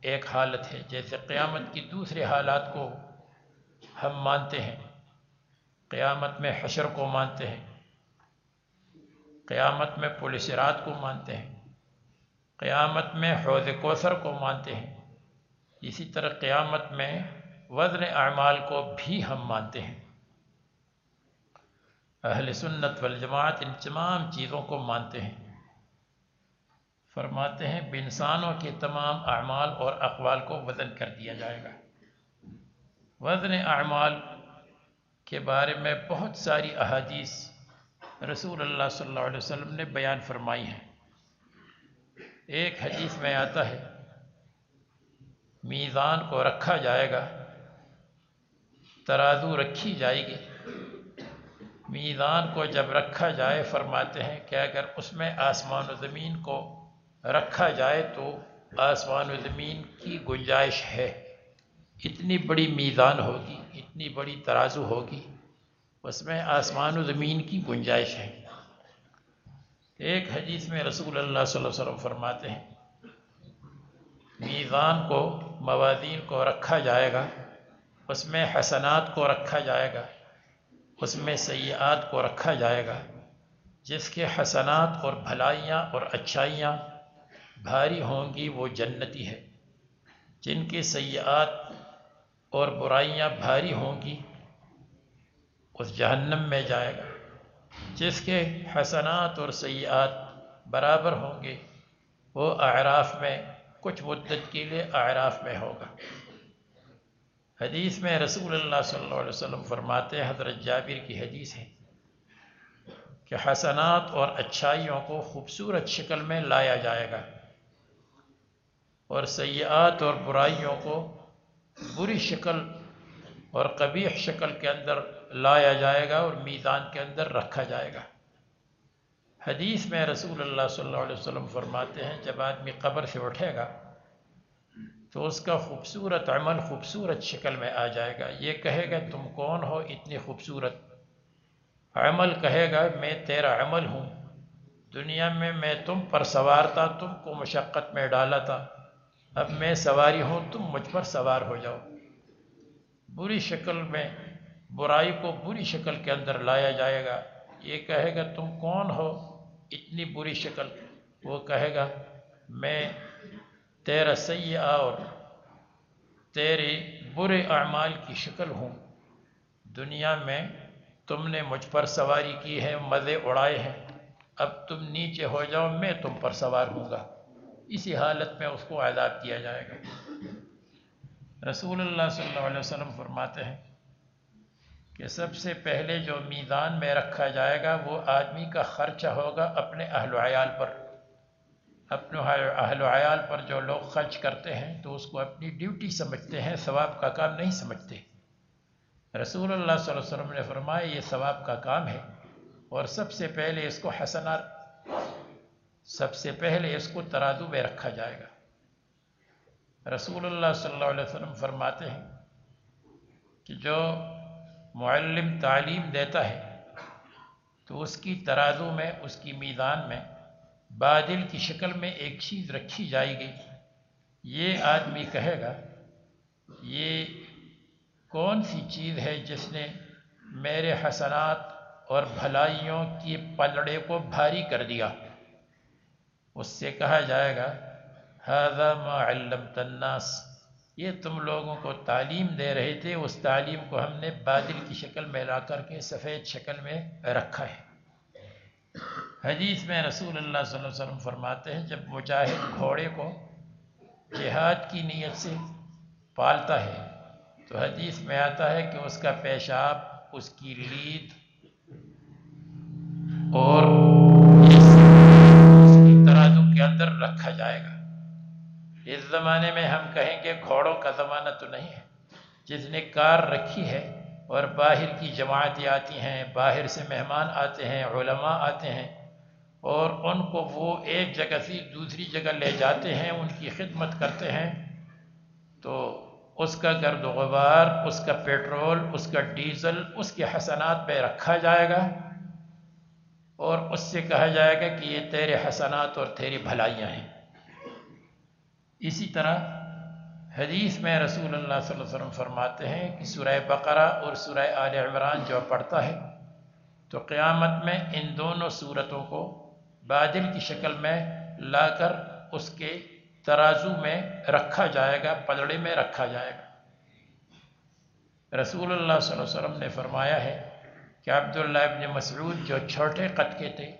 ایک حالت ہے، جیسے قیامت کی دوسرے حالات کو ہم مانتے ہیں۔ قیامت میں حشر کو مانتے ہیں۔ قیامت میں پولیس رات کو مانتے ہیں۔ قیامت میں حوض کوثر کو مانتے ہیں۔ اسی طرح قیامت میں وزن اعمال کو بھی ہم مانتے ہیں۔ اہل سنت والجماعت ان تمام چیزوں کو مانتے ہیں۔ فرماتے ہیں انسانوں کے تمام اعمال اور اقوال کو وزن کر دیا جائے گا۔ وزن اعمال کے بارے میں بہت ساری احادیث رسول اللہ صلی اللہ علیہ وسلم نے بیان فرمائی ہیں۔ ایک حدیث میں آتا ہے، میزان کو رکھا جائے گا، ترازو رکھی جائے گی۔ میزان کو جب رکھا جائے، فرماتے ہیں کہ اگر اس میں آسمان و زمین کو رکھا جائے تو آسمان و زمین کی گنجائش ہے۔ اتنی بڑی میزان ہوگی، اتنی بڑی ترازو ہوگی اس میں آسمان و زمین کی گنجائش ہے۔ ایک حدیث میں رسول اللہ صلی اللہ علیہ وسلم فرماتے ہیں، میزان کو، موازین کو رکھا جائے گا، اس میں حسنات کو رکھا جائے گا، اس میں سیئات کو رکھا جائے گا، جس کے حسنات اور بھلائیاں اور اچھائیاں بھاری ہوں گی وہ جنتی ہے۔ جن کی سیئات اور برائیاں بھاری ہوں گی، اس جہنم میں جائے گا۔ جس کے حسنات اور سیئات برابر ہوں گے، وہ اعراف میں، کچھ مدت کے لیے اعراف میں ہوگا۔ حدیث میں رسول اللہ صلی اللہ علیہ وسلم فرماتے ہیں، حضرت جابر کی حدیث ہے کہ حسنات اور اچھائیوں کو خوبصورت شکل میں لایا جائے گا اور سیئات اور برائیوں کو بری شکل اور قبیح شکل کے اندر لایا جائے گا اور میزان کے اندر رکھا جائے گا۔ حدیث میں رسول اللہ صلی اللہ علیہ وسلم فرماتے ہیں، جب آدمی قبر سے اٹھے گا تو اس کا خوبصورت عمل خوبصورت شکل میں آ جائے گا۔ یہ کہے گا، تم کون ہو؟ اتنی خوبصورت عمل کہے گا، میں تیرا عمل ہوں۔ دنیا میں میں تم پر سوار تھا، تم کو مشقت میں ڈالا تھا۔ اب میں سواری ہوں، تم مجھ پر سوار ہو جاؤ۔ بری شکل میں برائی کو بری شکل کے اندر لایا جائے گا۔ یہ کہے گا، تم کون ہو؟ اتنی بری شکل۔ وہ کہے گا، میں تیرا سیاح اور تیرے برے اعمال کی شکل ہوں۔ دنیا میں تم نے مجھ پر سواری کی ہے، مزے اڑائے ہیں۔ اب تم نیچے ہو جاؤ، میں تم پر سوار ہوں گا۔ اسی حالت میں اس کو عذاب کیا جائے گا۔ رسول اللہ صلی اللہ علیہ وسلم فرماتے ہیں کہ سب سے پہلے جو میدان میں رکھا جائے گا، وہ آدمی کا خرچہ ہوگا اپنے اہل و عیال پر۔ اپنے اہل و عیال پر جو لوگ خرچ کرتے ہیں، تو اس کو اپنی ڈیوٹی سمجھتے ہیں، ثواب کا کام نہیں سمجھتے۔ رسول اللہ صلی اللہ علیہ وسلم نے فرمایا، یہ ثواب کا کام ہے۔ اور سب سے پہلے اس کو حسنات سب سے پہلے اس کو ترازو میں رکھا جائے گا۔ رسول اللہ صلی اللہ علیہ وسلم فرماتے ہیں کہ جو معلم تعلیم دیتا ہے تو اس کی ترازو میں، اس کی میدان میں، بادل کی شکل میں ایک چیز رکھی جائے گی۔ یہ آدمی کہے گا، یہ کون سی چیز ہے جس نے میرے حسنات اور بھلائیوں کی پلڑے کو بھاری کر دیا؟ اس سے کہا جائے گا هذا ما علمت الناس. یہ تم لوگوں کو تعلیم دے رہے تھے، اس تعلیم کو ہم نے بادل کی شکل میں لا کر کے سفید شکل میں رکھا ہے۔ حدیث میں رسول اللہ صلی اللہ علیہ وسلم فرماتے ہیں، جب مجاہد گھوڑے کو جہاد کی نیت سے پالتا ہے، تو حدیث میں آتا ہے کہ اس کا پیشاب، اس کی لید اور زمانے میں ہم کہیں گے گھوڑوں کا زمانہ تو نہیں ہے۔ جس نے کار رکھی ہے اور باہر کی جماعتیں آتی ہیں، باہر سے مہمان آتے ہیں، علماء آتے ہیں، اور ان کو وہ ایک جگہ سے دوسری جگہ لے جاتے ہیں، ان کی خدمت کرتے ہیں، تو اس کا گرد و غبار، اس کا پیٹرول، اس کا ڈیزل، اس کے حسنات پہ رکھا جائے گا۔ اور اس سے کہا جائے گا کہ یہ تیرے حسنات اور تیری بھلائیاں ہیں۔ اسی طرح حدیث میں رسول اللہ صلی اللہ علیہ وسلم فرماتے ہیں کہ سورہ بقرہ اور سورہ آل عمران جو پڑھتا ہے، تو قیامت میں ان دونوں صورتوں کو بادل کی شکل میں لا کر اس کے ترازو میں رکھا جائے گا، پلڑے میں رکھا جائے گا۔ رسول اللہ صلی اللہ علیہ وسلم نے فرمایا ہے کہ عبداللہ ابن مسعود جو چھوٹے قد کے تھے،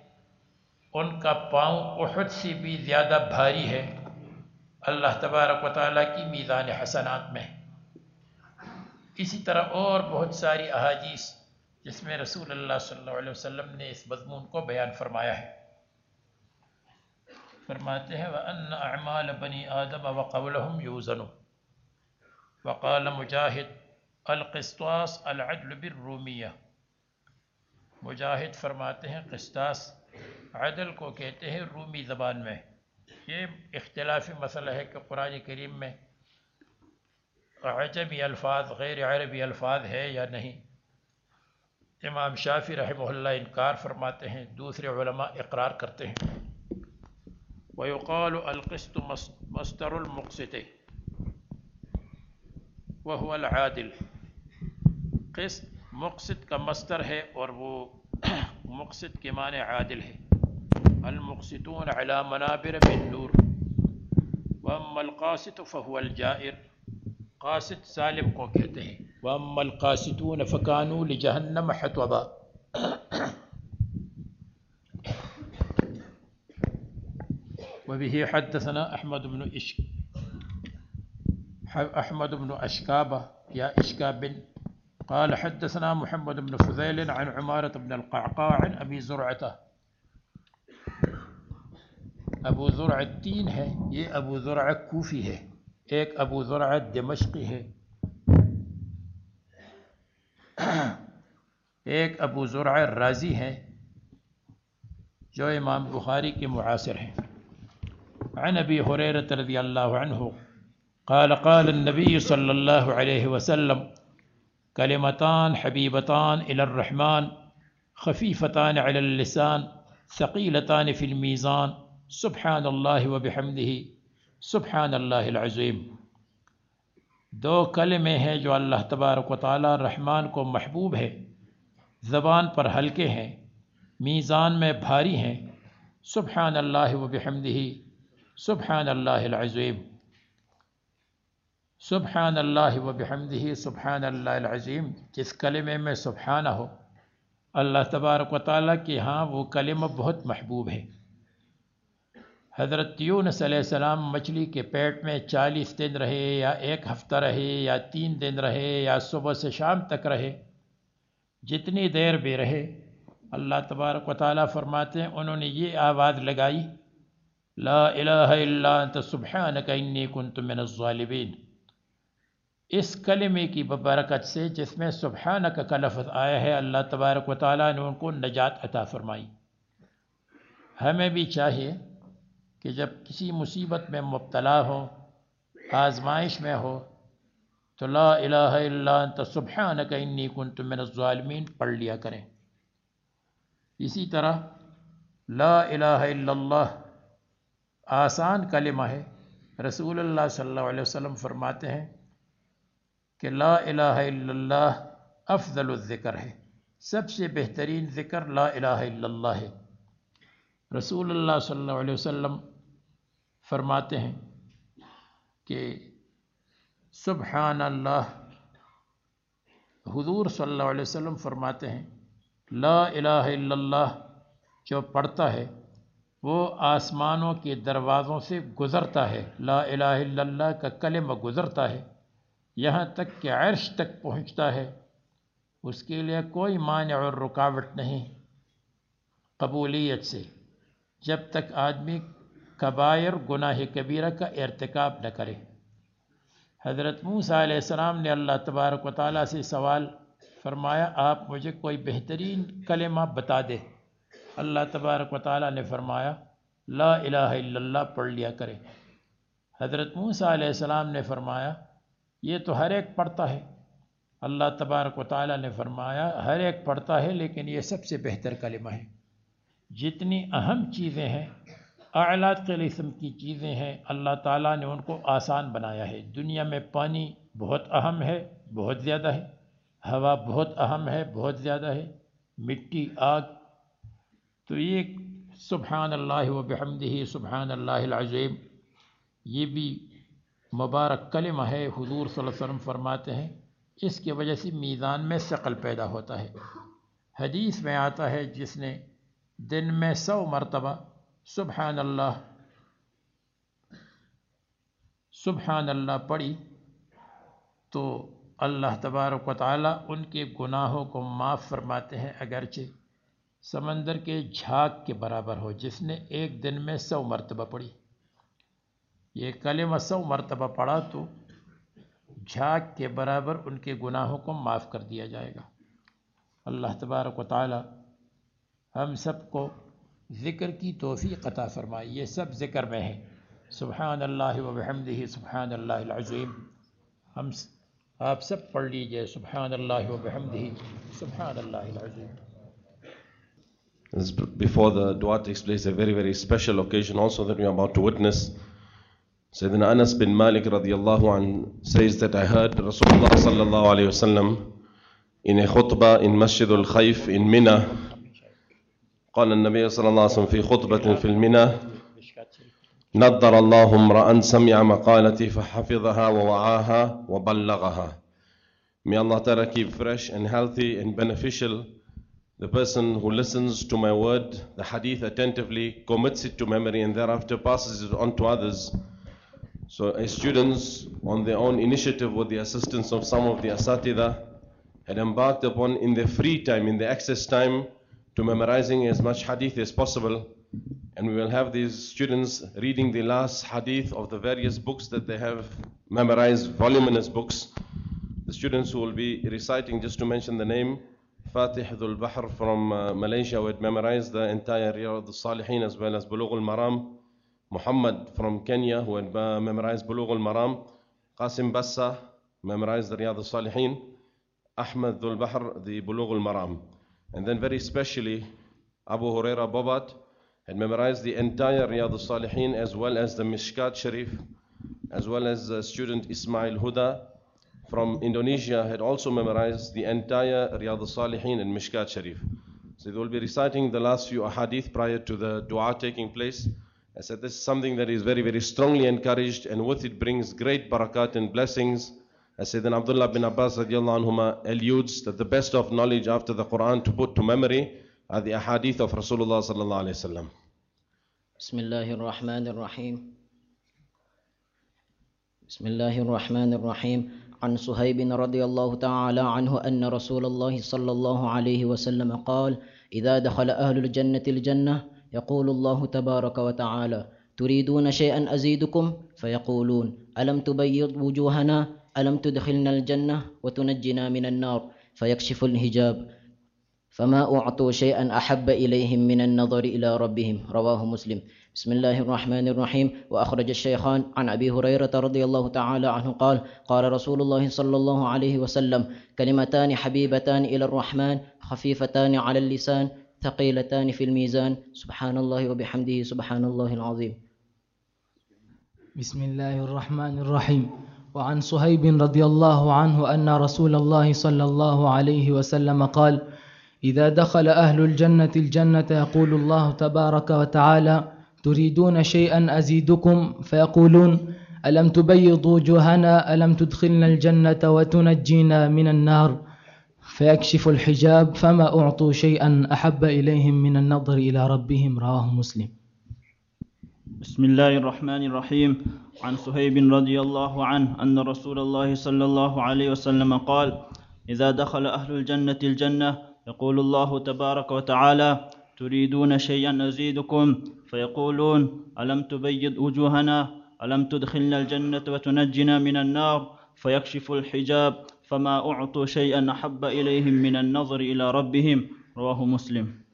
ان کا پاؤں احد سے بھی زیادہ بھاری ہے۔ اللہ تبارک و تعالیٰ کی میزان حسنات میں۔ اسی طرح اور بہت ساری احادیث جس میں رسول اللہ صلی اللہ علیہ وسلم نے اس مضمون کو بیان فرمایا ہے۔ فرماتے ہیں، وَأَنَّ أَعْمَالَ بَنِي آدَمَ وَقَوْلَهُمْ يُوزَنُ وقال مجاہد القسطاس العدل بالرومیہ مجاہد فرماتے ہیں، قسطاس عدل کو کہتے ہیں رومی زبان میں۔ یہ اختلافی مسئلہ ہے کہ قرآن کریم میں عجمی الفاظ، غیر عربی الفاظ ہے یا نہیں؟ امام شافی رحمہ اللہ انکار فرماتے ہیں، دوسرے علماء اقرار کرتے ہیں۔ وَيُقَالُ الْقِسْطُ مَسْتَرُ الْمُقْسِطِ، وَهُوَ الْعَادِلِ۔ قسط، مقصد کا مصدر ہے اور وہ مقصد کے معنی عادل ہے۔ المقصدون على منابر من نور. وأما القاسط فهو الجائر. قاسط سالم کو کہتے ہیں وأما القاسطون فكانوا لجهنم حطبا. وبه حدثنا أحمد بن اشك أحمد بن اشكابه يا إشكاب. بن قال حدثنا محمد بن فضيل عن عمارة بن القعقاع عن أبي زرعة. ابو زرع تین ہے، یہ ابو زرع کوفی ہے، ایک ابو زرع دمشقی ہے۔ ایک ابو زرع رازی ہے، جو امام بخاری کے معاصر ہیں۔ عن ابی حریرت رضی اللہ عنہ قال قال النبي صلی اللہ علیہ وسلم كلمتان حبيبتان إلى الرحمن خفيفتان على اللسان ثقيلتان في الميزان سبحان الله وبحمده سبحان اللہ العظیم. دو کلمے ہیں جو اللہ تبارک و تعالی رحمان کو محبوب ہے زبان پر ہلکے ہیں، میزان میں بھاری ہیں. سبحان اللہ و بحمدہ سبحان اللہ العظیم. سبحان اللہ و بحمدہ سبحان اللہ العظیم. جس کلمے میں سبحانہ ہو، اللہ تبارک و تعالیٰ کے ہاں وہ کلمہ بہت محبوب ہے۔ حضرت یونس علیہ السلام مچھلی کے پیٹ میں چالیس دن رہے یا ایک ہفتہ رہے یا تین دن رہے یا صبح سے شام تک رہے، جتنی دیر بھی رہے، اللہ تبارک و تعالیٰ فرماتے ہیں، انہوں نے یہ آواز لگائی، لا الہ الا انت سبحانک انی کنت من الظالبین اس کلمے کی ببرکت سے جس میں سبحانک کا لفظ آیا ہے، اللہ تبارک و تعالیٰ نے ان کو نجات عطا فرمائی۔ ہمیں بھی چاہیے کہ جب کسی مصیبت میں مبتلا ہو، آزمائش میں ہو، تو لا الہ الا انت سبحانک انی کنت من الظالمین پڑھ لیا کریں۔ اسی طرح لا الہ الا اللہ آسان کلمہ ہے۔ رسول اللہ صلی اللہ علیہ وسلم فرماتے ہیں کہ لا الہ الا اللہ افضل الذکر ہے۔ سب سے بہترین ذکر لا الہ الا اللہ ہے۔ رسول اللہ صلی اللہ علیہ وسلم فرماتے ہیں کہ سبحان اللہ، حضور صلی اللہ علیہ وسلم فرماتے ہیں، لا الہ الا اللہ، جو پڑھتا ہے، وہ آسمانوں کے دروازوں سے گزرتا ہے۔ لا الہ الا اللہ کا کلمہ گزرتا ہے، یہاں تک کہ عرش تک پہنچتا ہے۔ اس کے لیے کوئی معنی اور رکاوٹ نہیں، قبولیت سے۔ جب تک آدمی کبائر گناہ کبیرہ کا ارتکاب نہ کرے۔ حضرت موسیٰ علیہ السلام نے اللہ تبارک و تعالیٰ سے سوال فرمایا، آپ مجھے کوئی بہترین کلمہ بتا دے۔ اللہ تبارک و تعالیٰ نے فرمایا، لا الہ الا اللہ پڑھ لیا کرے۔ حضرت موسیٰ علیہ السلام نے فرمایا، یہ تو ہر ایک پڑھتا ہے۔ اللہ تبارک و تعالیٰ نے فرمایا، ہر ایک پڑھتا ہے، لیکن یہ سب سے بہتر کلمہ ہے۔ جتنی اہم چیزیں ہیں، اعلیٰ قسم کی چیزیں ہیں، اللہ تعالیٰ نے ان کو آسان بنایا ہے۔ دنیا میں پانی بہت اہم ہے، بہت زیادہ ہے۔ ہوا بہت اہم ہے، بہت زیادہ ہے۔ مٹی، آگ۔ تو یہ سبحان اللہ و بحمدہ، سبحان اللہ العظیم، یہ بھی مبارک کلمہ ہے۔ حضور صلی اللہ علیہ وسلم فرماتے ہیں، اس کی وجہ سے میزان میں ثقل پیدا ہوتا ہے۔ حدیث میں آتا ہے، جس نے دن میں سو مرتبہ سبحان اللہ سبحان اللہ پڑھی تو اللہ تبارک و تعالیٰ ان کے گناہوں کو معاف فرماتے ہیں، اگرچہ سمندر کے جھاگ کے برابر ہو، جس نے ایک دن میں سو مرتبہ پڑھی۔ یہ کلمہ سو مرتبہ پڑھا تو جھاگ کے برابر ان کے گناہوں کو معاف کر دیا جائے گا۔ اللہ تبارک و تعالی ہم سب کو ذکر کی توفیق عطا فرمائے یہ سب ذکر میں ہے سبحان اللہ و بحمدہ سبحان اللہ العظیم ہم آپ سب پڑھ لیجئے سبحان اللہ و بحمدہ سبحان اللہ العظیم This is Before the dua takes place, a very, very special occasion also that we are about to witness. Sayyidina Anas bin Malik radiallahu an says that I heard Rasulullah sallallahu alayhi wasallam in a khutbah in Masjid al-Khayf in Mina. قال النبي صلى الله عليه وسلم في خطبة في المنى نضر الله امرأ سمع مقالتي فحفظها ووعاها وبلغها May Allah Ta'ala keep fresh and healthy and beneficial the person who listens to my word, the hadith attentively, commits it to memory and thereafter passes it on to others. So as students on their own initiative with the assistance of some of the asatida had embarked upon in their free time, in their access time to memorizing as much hadith as possible. And we will have these students reading the last hadith of the various books that they have memorized, voluminous books. The students who will be reciting, just to mention the name, Fatih Dhul Bahr from uh, Malaysia, who had memorized the entire Riyadh al-Salihin as well as Bulugh al-Maram. Muhammad from Kenya, who had uh, memorized Bulugh al-Maram. Qasim Bassa memorized the Riyadh al-Salihin. Ahmad Dhul Bahr, the Bulugh al-Maram. And then very specially, Abu Huraira Babat had memorized the entire Riyadh al-Salihin as well as the Mishkat Sharif, as well as uh, student Ismail Huda from Indonesia had also memorized the entire Riyadh al-Salihin and Mishkat Sharif. So they will be reciting the last few ahadith prior to the dua taking place. I said this is something that is very, very strongly encouraged and with it brings great barakat and blessings. As Sayyidina Abdullah bin Abbas radiallahu anhuma alludes that the best of knowledge after the Quran to put to memory are the ahadith of Rasulullah sallallahu alayhi wa sallam. بسم الله الرحمن الرحيم بسم الله الرحمن الرحيم عن صهيب رضي الله تعالى عنه أن رسول الله صلى الله عليه وسلم قال إذا دخل أهل الجنة الجنة يقول الله تبارك وتعالى تريدون شيئا أزيدكم فيقولون ألم تبيض وجوهنا ألم تدخلنا الجنة وتنجنا من النار فيكشف الحجاب فما أعطوا شيئا أحب إليهم من النظر إلى ربهم. رواه مسلم. بسم الله الرحمن الرحيم. وأخرج الشيخان عن أبي هريرة رضي الله تعالى عنه قال قال رسول الله صلى الله عليه وسلم كلمتان حبيبتان إلى الرحمن خفيفتان على اللسان ثقيلتان في الميزان. سبحان الله وبحمده سبحان الله العظيم. بسم الله الرحمن الرحيم. وعن صهيب رضي الله عنه أن رسول الله صلى الله عليه وسلم قال إذا دخل أهل الجنة الجنة يقول الله تبارك وتعالى تريدون شيئا أزيدكم؟ فيقولون ألم تبيض وجوهنا؟ ألم تدخلنا الجنة وتنجينا من النار؟ فيكشف الحجاب فما أعطوا شيئا أحب إليهم من النظر إلى ربهم؟ رواه مسلم. بسم الله الرحمن الرحيم. عن صهيب رضي الله عنه أن رسول الله صلى الله عليه وسلم قال إذا دخل أهل الجنة الجنة يقول الله تبارك وتعالى تريدون شيئا أزيدكم؟ فيقولون ألم تبيض وجوهنا؟ ألم تدخلنا الجنة وتنجنا من النار؟ فيكشف الحجاب فما أعطوا شيئا أحب إليهم من النظر إلى ربهم. رواه مسلم.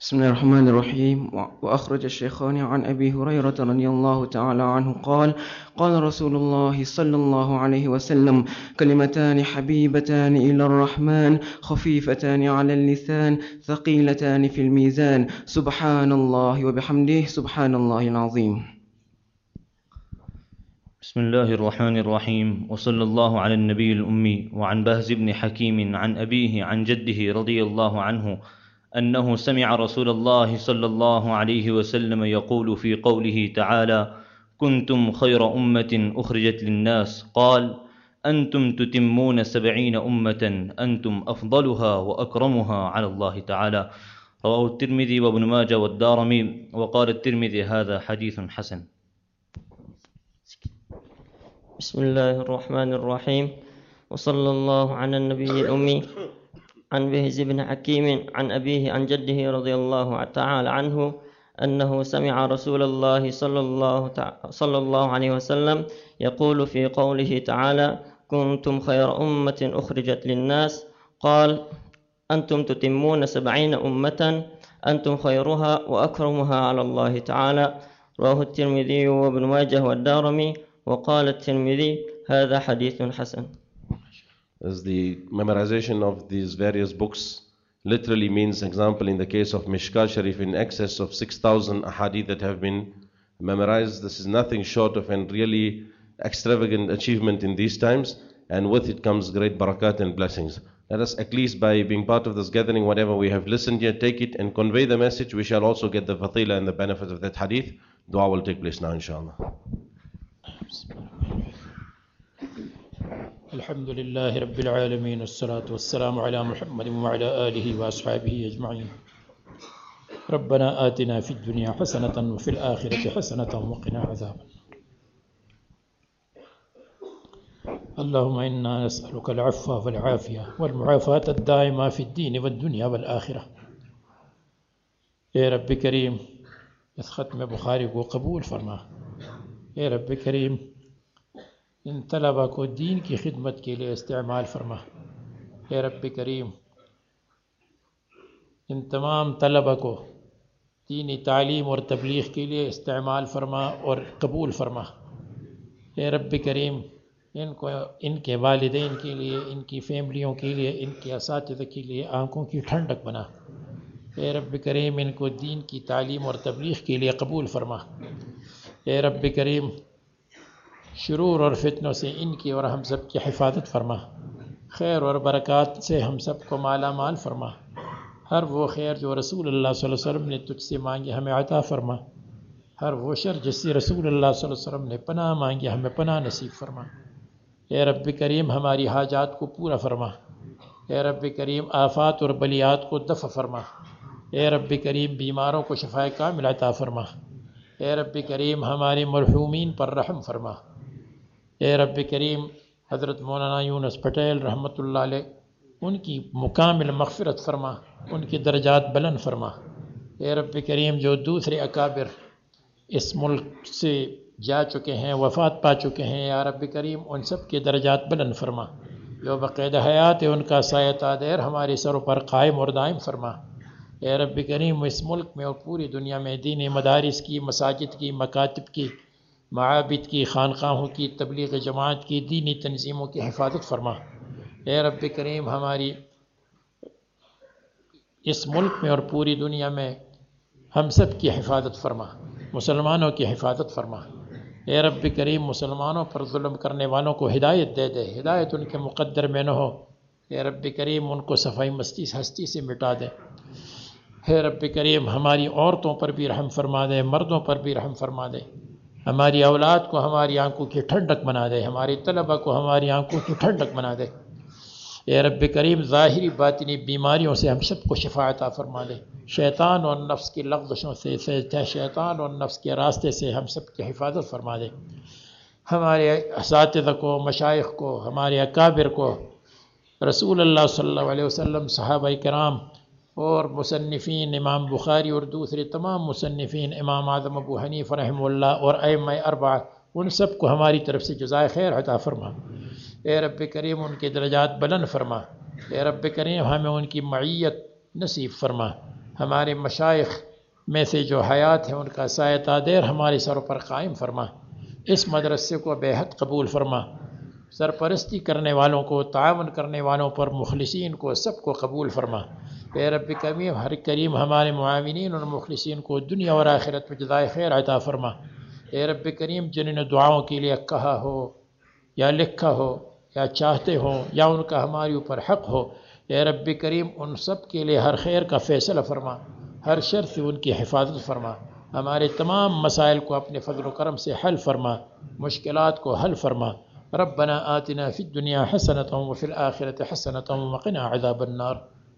بسم الله الرحمن الرحيم. وأخرج الشيخان عن أبي هريرة رضي الله تعالى عنه قال قال رسول الله صلى الله عليه وسلم كلمتان حبيبتان إلى الرحمن خفيفتان على اللسان ثقيلتان في الميزان. سبحان الله وبحمده سبحان الله العظيم. بسم الله الرحمن الرحيم. وصلى الله على النبي الأمي. وعن بهز بن حكيم عن أبيه عن جده رضي الله عنه أنه سمع رسول الله صلى الله عليه وسلم يقول في قوله تعالى كنتم خير أمة أخرجت للناس قال أنتم تتمون سبعين أمة أنتم أفضلها وأكرمها على الله تعالى رواه الترمذي وابن ماجه والدارمي وقال الترمذي هذا حديث حسن بسم الله الرحمن الرحيم وصلى الله على النبي الأمي. عن بهز بن حكيم عن أبيه عن جده رضي الله تعالى عنه أنه سمع رسول الله صلى الله, تع... صلى الله عليه وسلم يقول في قوله تعالى كنتم خير أمة أخرجت للناس قال أنتم تتمون سبعين أمة أنتم خيرها وأكرمها على الله تعالى رواه الترمذي وابن ماجه والدارمي وقال الترمذي هذا حديث حسن As the memorization of these various books literally means, example, in the case of Mishkah Sharif, in excess of 6,000 ahadith that have been memorized. This is nothing short of a really extravagant achievement in these times, and with it comes great barakat and blessings. Let us, at least by being part of this gathering, whatever we have listened here, take it and convey the message. We shall also get the fatila and the benefit of that hadith. Dua will take place now, inshallah. الحمد لله رب العالمين والصلاة والسلام على محمد وعلى آله وأصحابه أجمعين. ربنا آتنا في الدنيا حسنة وفي الآخرة حسنة وقنا عذاب اللهم إنا نسألك العفو والعافية والمعافاة الدائمة في الدين والدنيا والآخرة. اے رب کریم اس ختم کو قبول فرما. اے رب کریم ان طلبہ کو دین کی خدمت کے لیے استعمال فرما۔ اے رب کریم، ان تمام طلبہ کو دینی تعلیم اور تبلیغ کے لیے استعمال فرما اور قبول فرما۔ اے رب کریم، ان کو، ان کے والدین کے لیے، ان کی فیملیوں کے لیے، ان کے اساتذہ کے لیے آنکھوں کی ٹھنڈک بنا۔ اے رب کریم، ان کو دین کی تعلیم اور تبلیغ کے لیے قبول فرما۔ اے رب کریم شرور اور فتنوں سے ان کی اور ہم سب کی حفاظت فرما۔ خیر اور برکات سے ہم سب کو مالا مال فرما۔ ہر وہ خیر جو رسول اللہ صلی اللہ علیہ وسلم نے تجھ سے مانگی ہمیں عطا فرما۔ ہر وہ شر جس سے رسول اللہ صلی اللہ علیہ وسلم نے پناہ مانگی ہمیں پناہ نصیب فرما۔ اے رب کریم ہماری حاجات کو پورا فرما۔ اے رب کریم آفات اور بلیات کو دفع فرما۔ اے رب کریم بیماروں کو شفا کامل عطا فرما۔ اے رب کریم ہمارے مرحومین پر رحم فرما۔ اے رب کریم، حضرت مولانا یونس پٹیل رحمۃ اللہ علیہ، ان کی مکامل مغفرت فرما، ان کی درجات بلند فرما۔ اے رب کریم، جو دوسرے اکابر اس ملک سے جا چکے ہیں، وفات پا چکے ہیں، یا رب کریم، ان سب کے درجات بلند فرما۔ جو باقاعدہ حیات ہے ان کا سایہ تادیر ہمارے سروں پر قائم اور دائم فرما۔ اے رب کریم، اس ملک میں اور پوری دنیا میں دین مدارس کی، مساجد کی، مکاتب کی معابد کی، خانقاہوں کی، تبلیغ جماعت کی، دینی تنظیموں کی حفاظت فرما۔ اے رب کریم، ہماری اس ملک میں اور پوری دنیا میں ہم سب کی حفاظت فرما، مسلمانوں کی حفاظت فرما۔ اے رب کریم، مسلمانوں پر ظلم کرنے والوں کو ہدایت دے دے، ہدایت ان کے مقدر میں نہ ہو۔ اے رب کریم، ان کو صفائی مستی ہستی سے مٹا دے۔ اے رب کریم، ہماری عورتوں پر بھی رحم فرما دے، مردوں پر بھی رحم فرما دے۔ ہماری اولاد کو ہماری آنکھوں کی ٹھنڈک بنا دے، ہماری طلبہ کو ہماری آنکھوں کی ٹھنڈک بنا دے۔ اے رب کریم، ظاہری باطنی بیماریوں سے ہم سب کو شفا عطا فرما دے۔ شیطان اور نفس کی لغزشوں سے سے شیطان اور نفس کے راستے سے ہم سب کی حفاظت فرما دے۔ ہمارے اساتذہ کو مشائق کو، ہمارے اکابر کو، رسول اللہ صلی اللہ علیہ وسلم، صحابہ کرام اور مصنفین امام بخاری اور دوسرے تمام مصنفین امام اعظم ابو حنیف رحمہ اللہ اور ایم اربع ان سب کو ہماری طرف سے جزائے خیر عطا فرما۔ اے رب کریم، ان کے درجات بلند فرما۔ اے رب کریم، ہمیں ان کی معیت نصیب فرما۔ ہمارے مشائق میں سے جو حیات ہیں، ان کا سایہ تادیر ہمارے سروں پر قائم فرما۔ اس مدرسے کو بے حد قبول فرما۔ سرپرستی کرنے والوں کو، تعاون کرنے والوں پر مخلصین کو، سب کو قبول فرما۔ اے رب کریم ہر کریم ہمارے معاونین اور مخلصین کو دنیا اور آخرت میں جزائے خیر عطا فرما۔ اے رب کریم، جن نے دعاؤں کے لیے کہا ہو یا لکھا ہو یا چاہتے ہوں یا ان کا ہمارے اوپر حق ہو، اے رب کریم، ان سب کے لیے ہر خیر کا فیصلہ فرما، ہر شر سے ان کی حفاظت فرما۔ ہمارے تمام مسائل کو اپنے فضل و کرم سے حل فرما، مشکلات کو حل فرما۔ ربنا آتنا فی الدنیا حسنة وفی الآخرة حسنة وقنا عذاب النار۔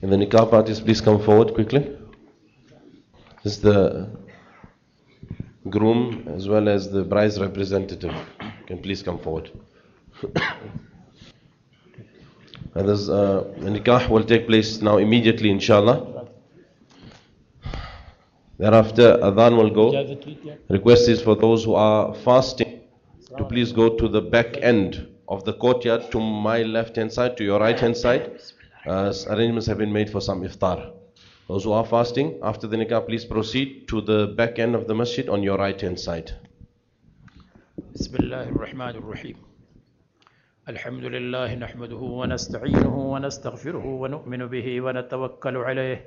In the nikah parties, please come forward quickly. This is the groom as well as the bride's representative. Can please come forward. and this uh, nikah will take place now immediately, inshallah. Thereafter, adhan will go. Request is for those who are fasting please go to the back end of the courtyard to my left hand side, to your right hand side. Uh, arrangements have been made for some iftar. Those who are fasting, after the nikah, please proceed to the back end of the masjid on your right hand side. بسم الله الرحمن الرحيم الحمد لله نحمده ونستعينه ونستغفره ونؤمن به ونتوكل عليه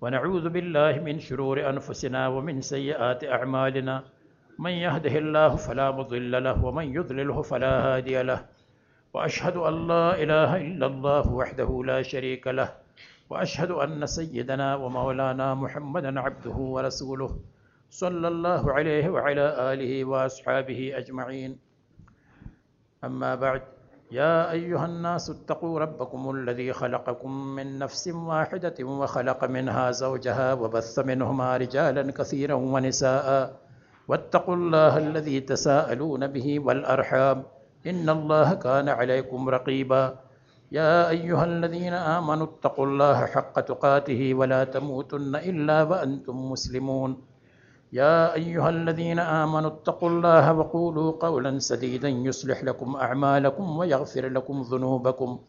ونعوذ بالله من شرور أنفسنا ومن سيئات أعمالنا من يهده الله فلا مضل له ومن يضلله فلا هادي له. وأشهد أن لا إله إلا الله وحده لا شريك له. وأشهد أن سيدنا ومولانا محمدا عبده ورسوله صلى الله عليه وعلى آله وأصحابه أجمعين. أما بعد يا أيها الناس اتقوا ربكم الذي خلقكم من نفس واحدة وخلق منها زوجها وبث منهما رجالا كثيرا ونساء. واتقوا الله الذي تساءلون به والأرحام إن الله كان عليكم رقيبا. يا أيها الذين آمنوا اتقوا الله حق تقاته ولا تموتن إلا وأنتم مسلمون. يا أيها الذين آمنوا اتقوا الله وقولوا قولا سديدا يصلح لكم أعمالكم ويغفر لكم ذنوبكم.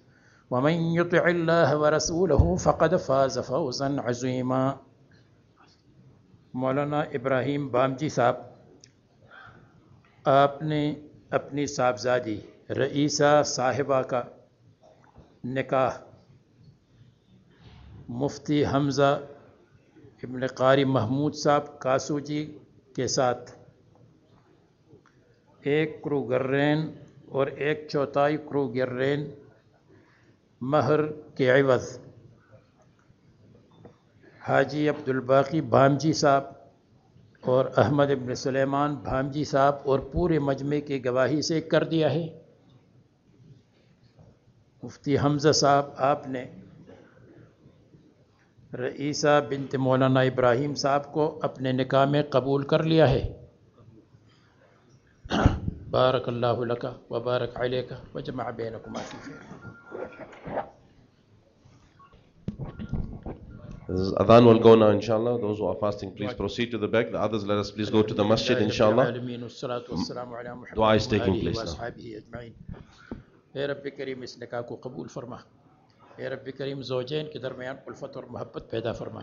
ومن يطع الله ورسوله فقد فاز فوزا عظيما. مولانا ابراہیم بامجی صاحب، آپ نے اپنی صاحبزادی رئیسہ صاحبہ کا نکاح مفتی حمزہ ابن قاری محمود صاحب کاسو جی کے ساتھ ایک کرو گرین اور ایک چوتھائی کرو گرین مہر کے عوض حاجی عبدالباقی بھامجی صاحب اور احمد ابن سلیمان بھامجی صاحب اور پورے مجمع کی گواہی سے کر دیا ہے۔ مفتی حمزہ صاحب، آپ نے رئیسہ بنت مولانا ابراہیم صاحب کو اپنے نکاح میں قبول کر لیا ہے۔ بارک اللہ لکا و بارک علیکہ و جمع بینکما فی This is Adhan will go now, inshallah. Those who are fasting, please proceed to the back. The others, let us please go to the masjid, inshallah. Dua is taking place now. اے رب کریم اس نکاح کو قبول فرما اے رب کریم زوجین کے درمیان الفت اور محبت پیدا فرما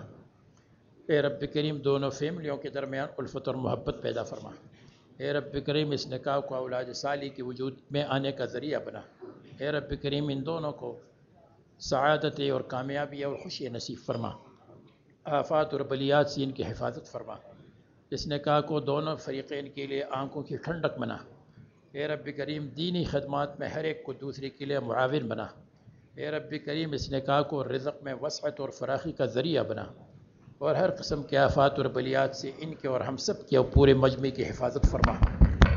اے رب کریم دونوں فیملیوں کے درمیان الفت اور محبت پیدا فرما اے رب کریم اس نکاح کو أولاد سالی کے وجود میں آنے کا ذریعہ بنا اے رب کریم ان دونوں کو سعادت اور کامیابی اور خوشی نصیب فرما آفات اور بلیات سے ان کی حفاظت فرما۔ اس نکاح کو دونوں فریقین کے لیے آنکھوں کی ٹھنڈک بنا۔ اے رب کریم دینی خدمات میں ہر ایک کو دوسرے کے لیے معاون بنا۔ اے رب کریم اس نکاح کو رزق میں وسعت اور فراخی کا ذریعہ بنا۔ اور ہر قسم کے آفات اور بلیات سے ان کے اور ہم سب کے اور پورے مجمع کی حفاظت فرما۔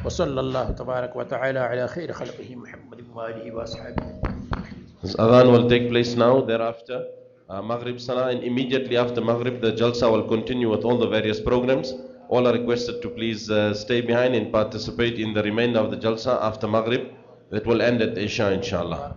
وصلی اللہ تبارک و تعالی علی خیر خلقہ محمد وآلہ وصحبہ This Adhan will take place now, thereafter, uh, Maghrib Salah, and immediately after Maghrib, the Jalsa will continue with all the various programs. All are requested to please uh, stay behind and participate in the remainder of the Jalsa after Maghrib. That will end at Isha, inshallah.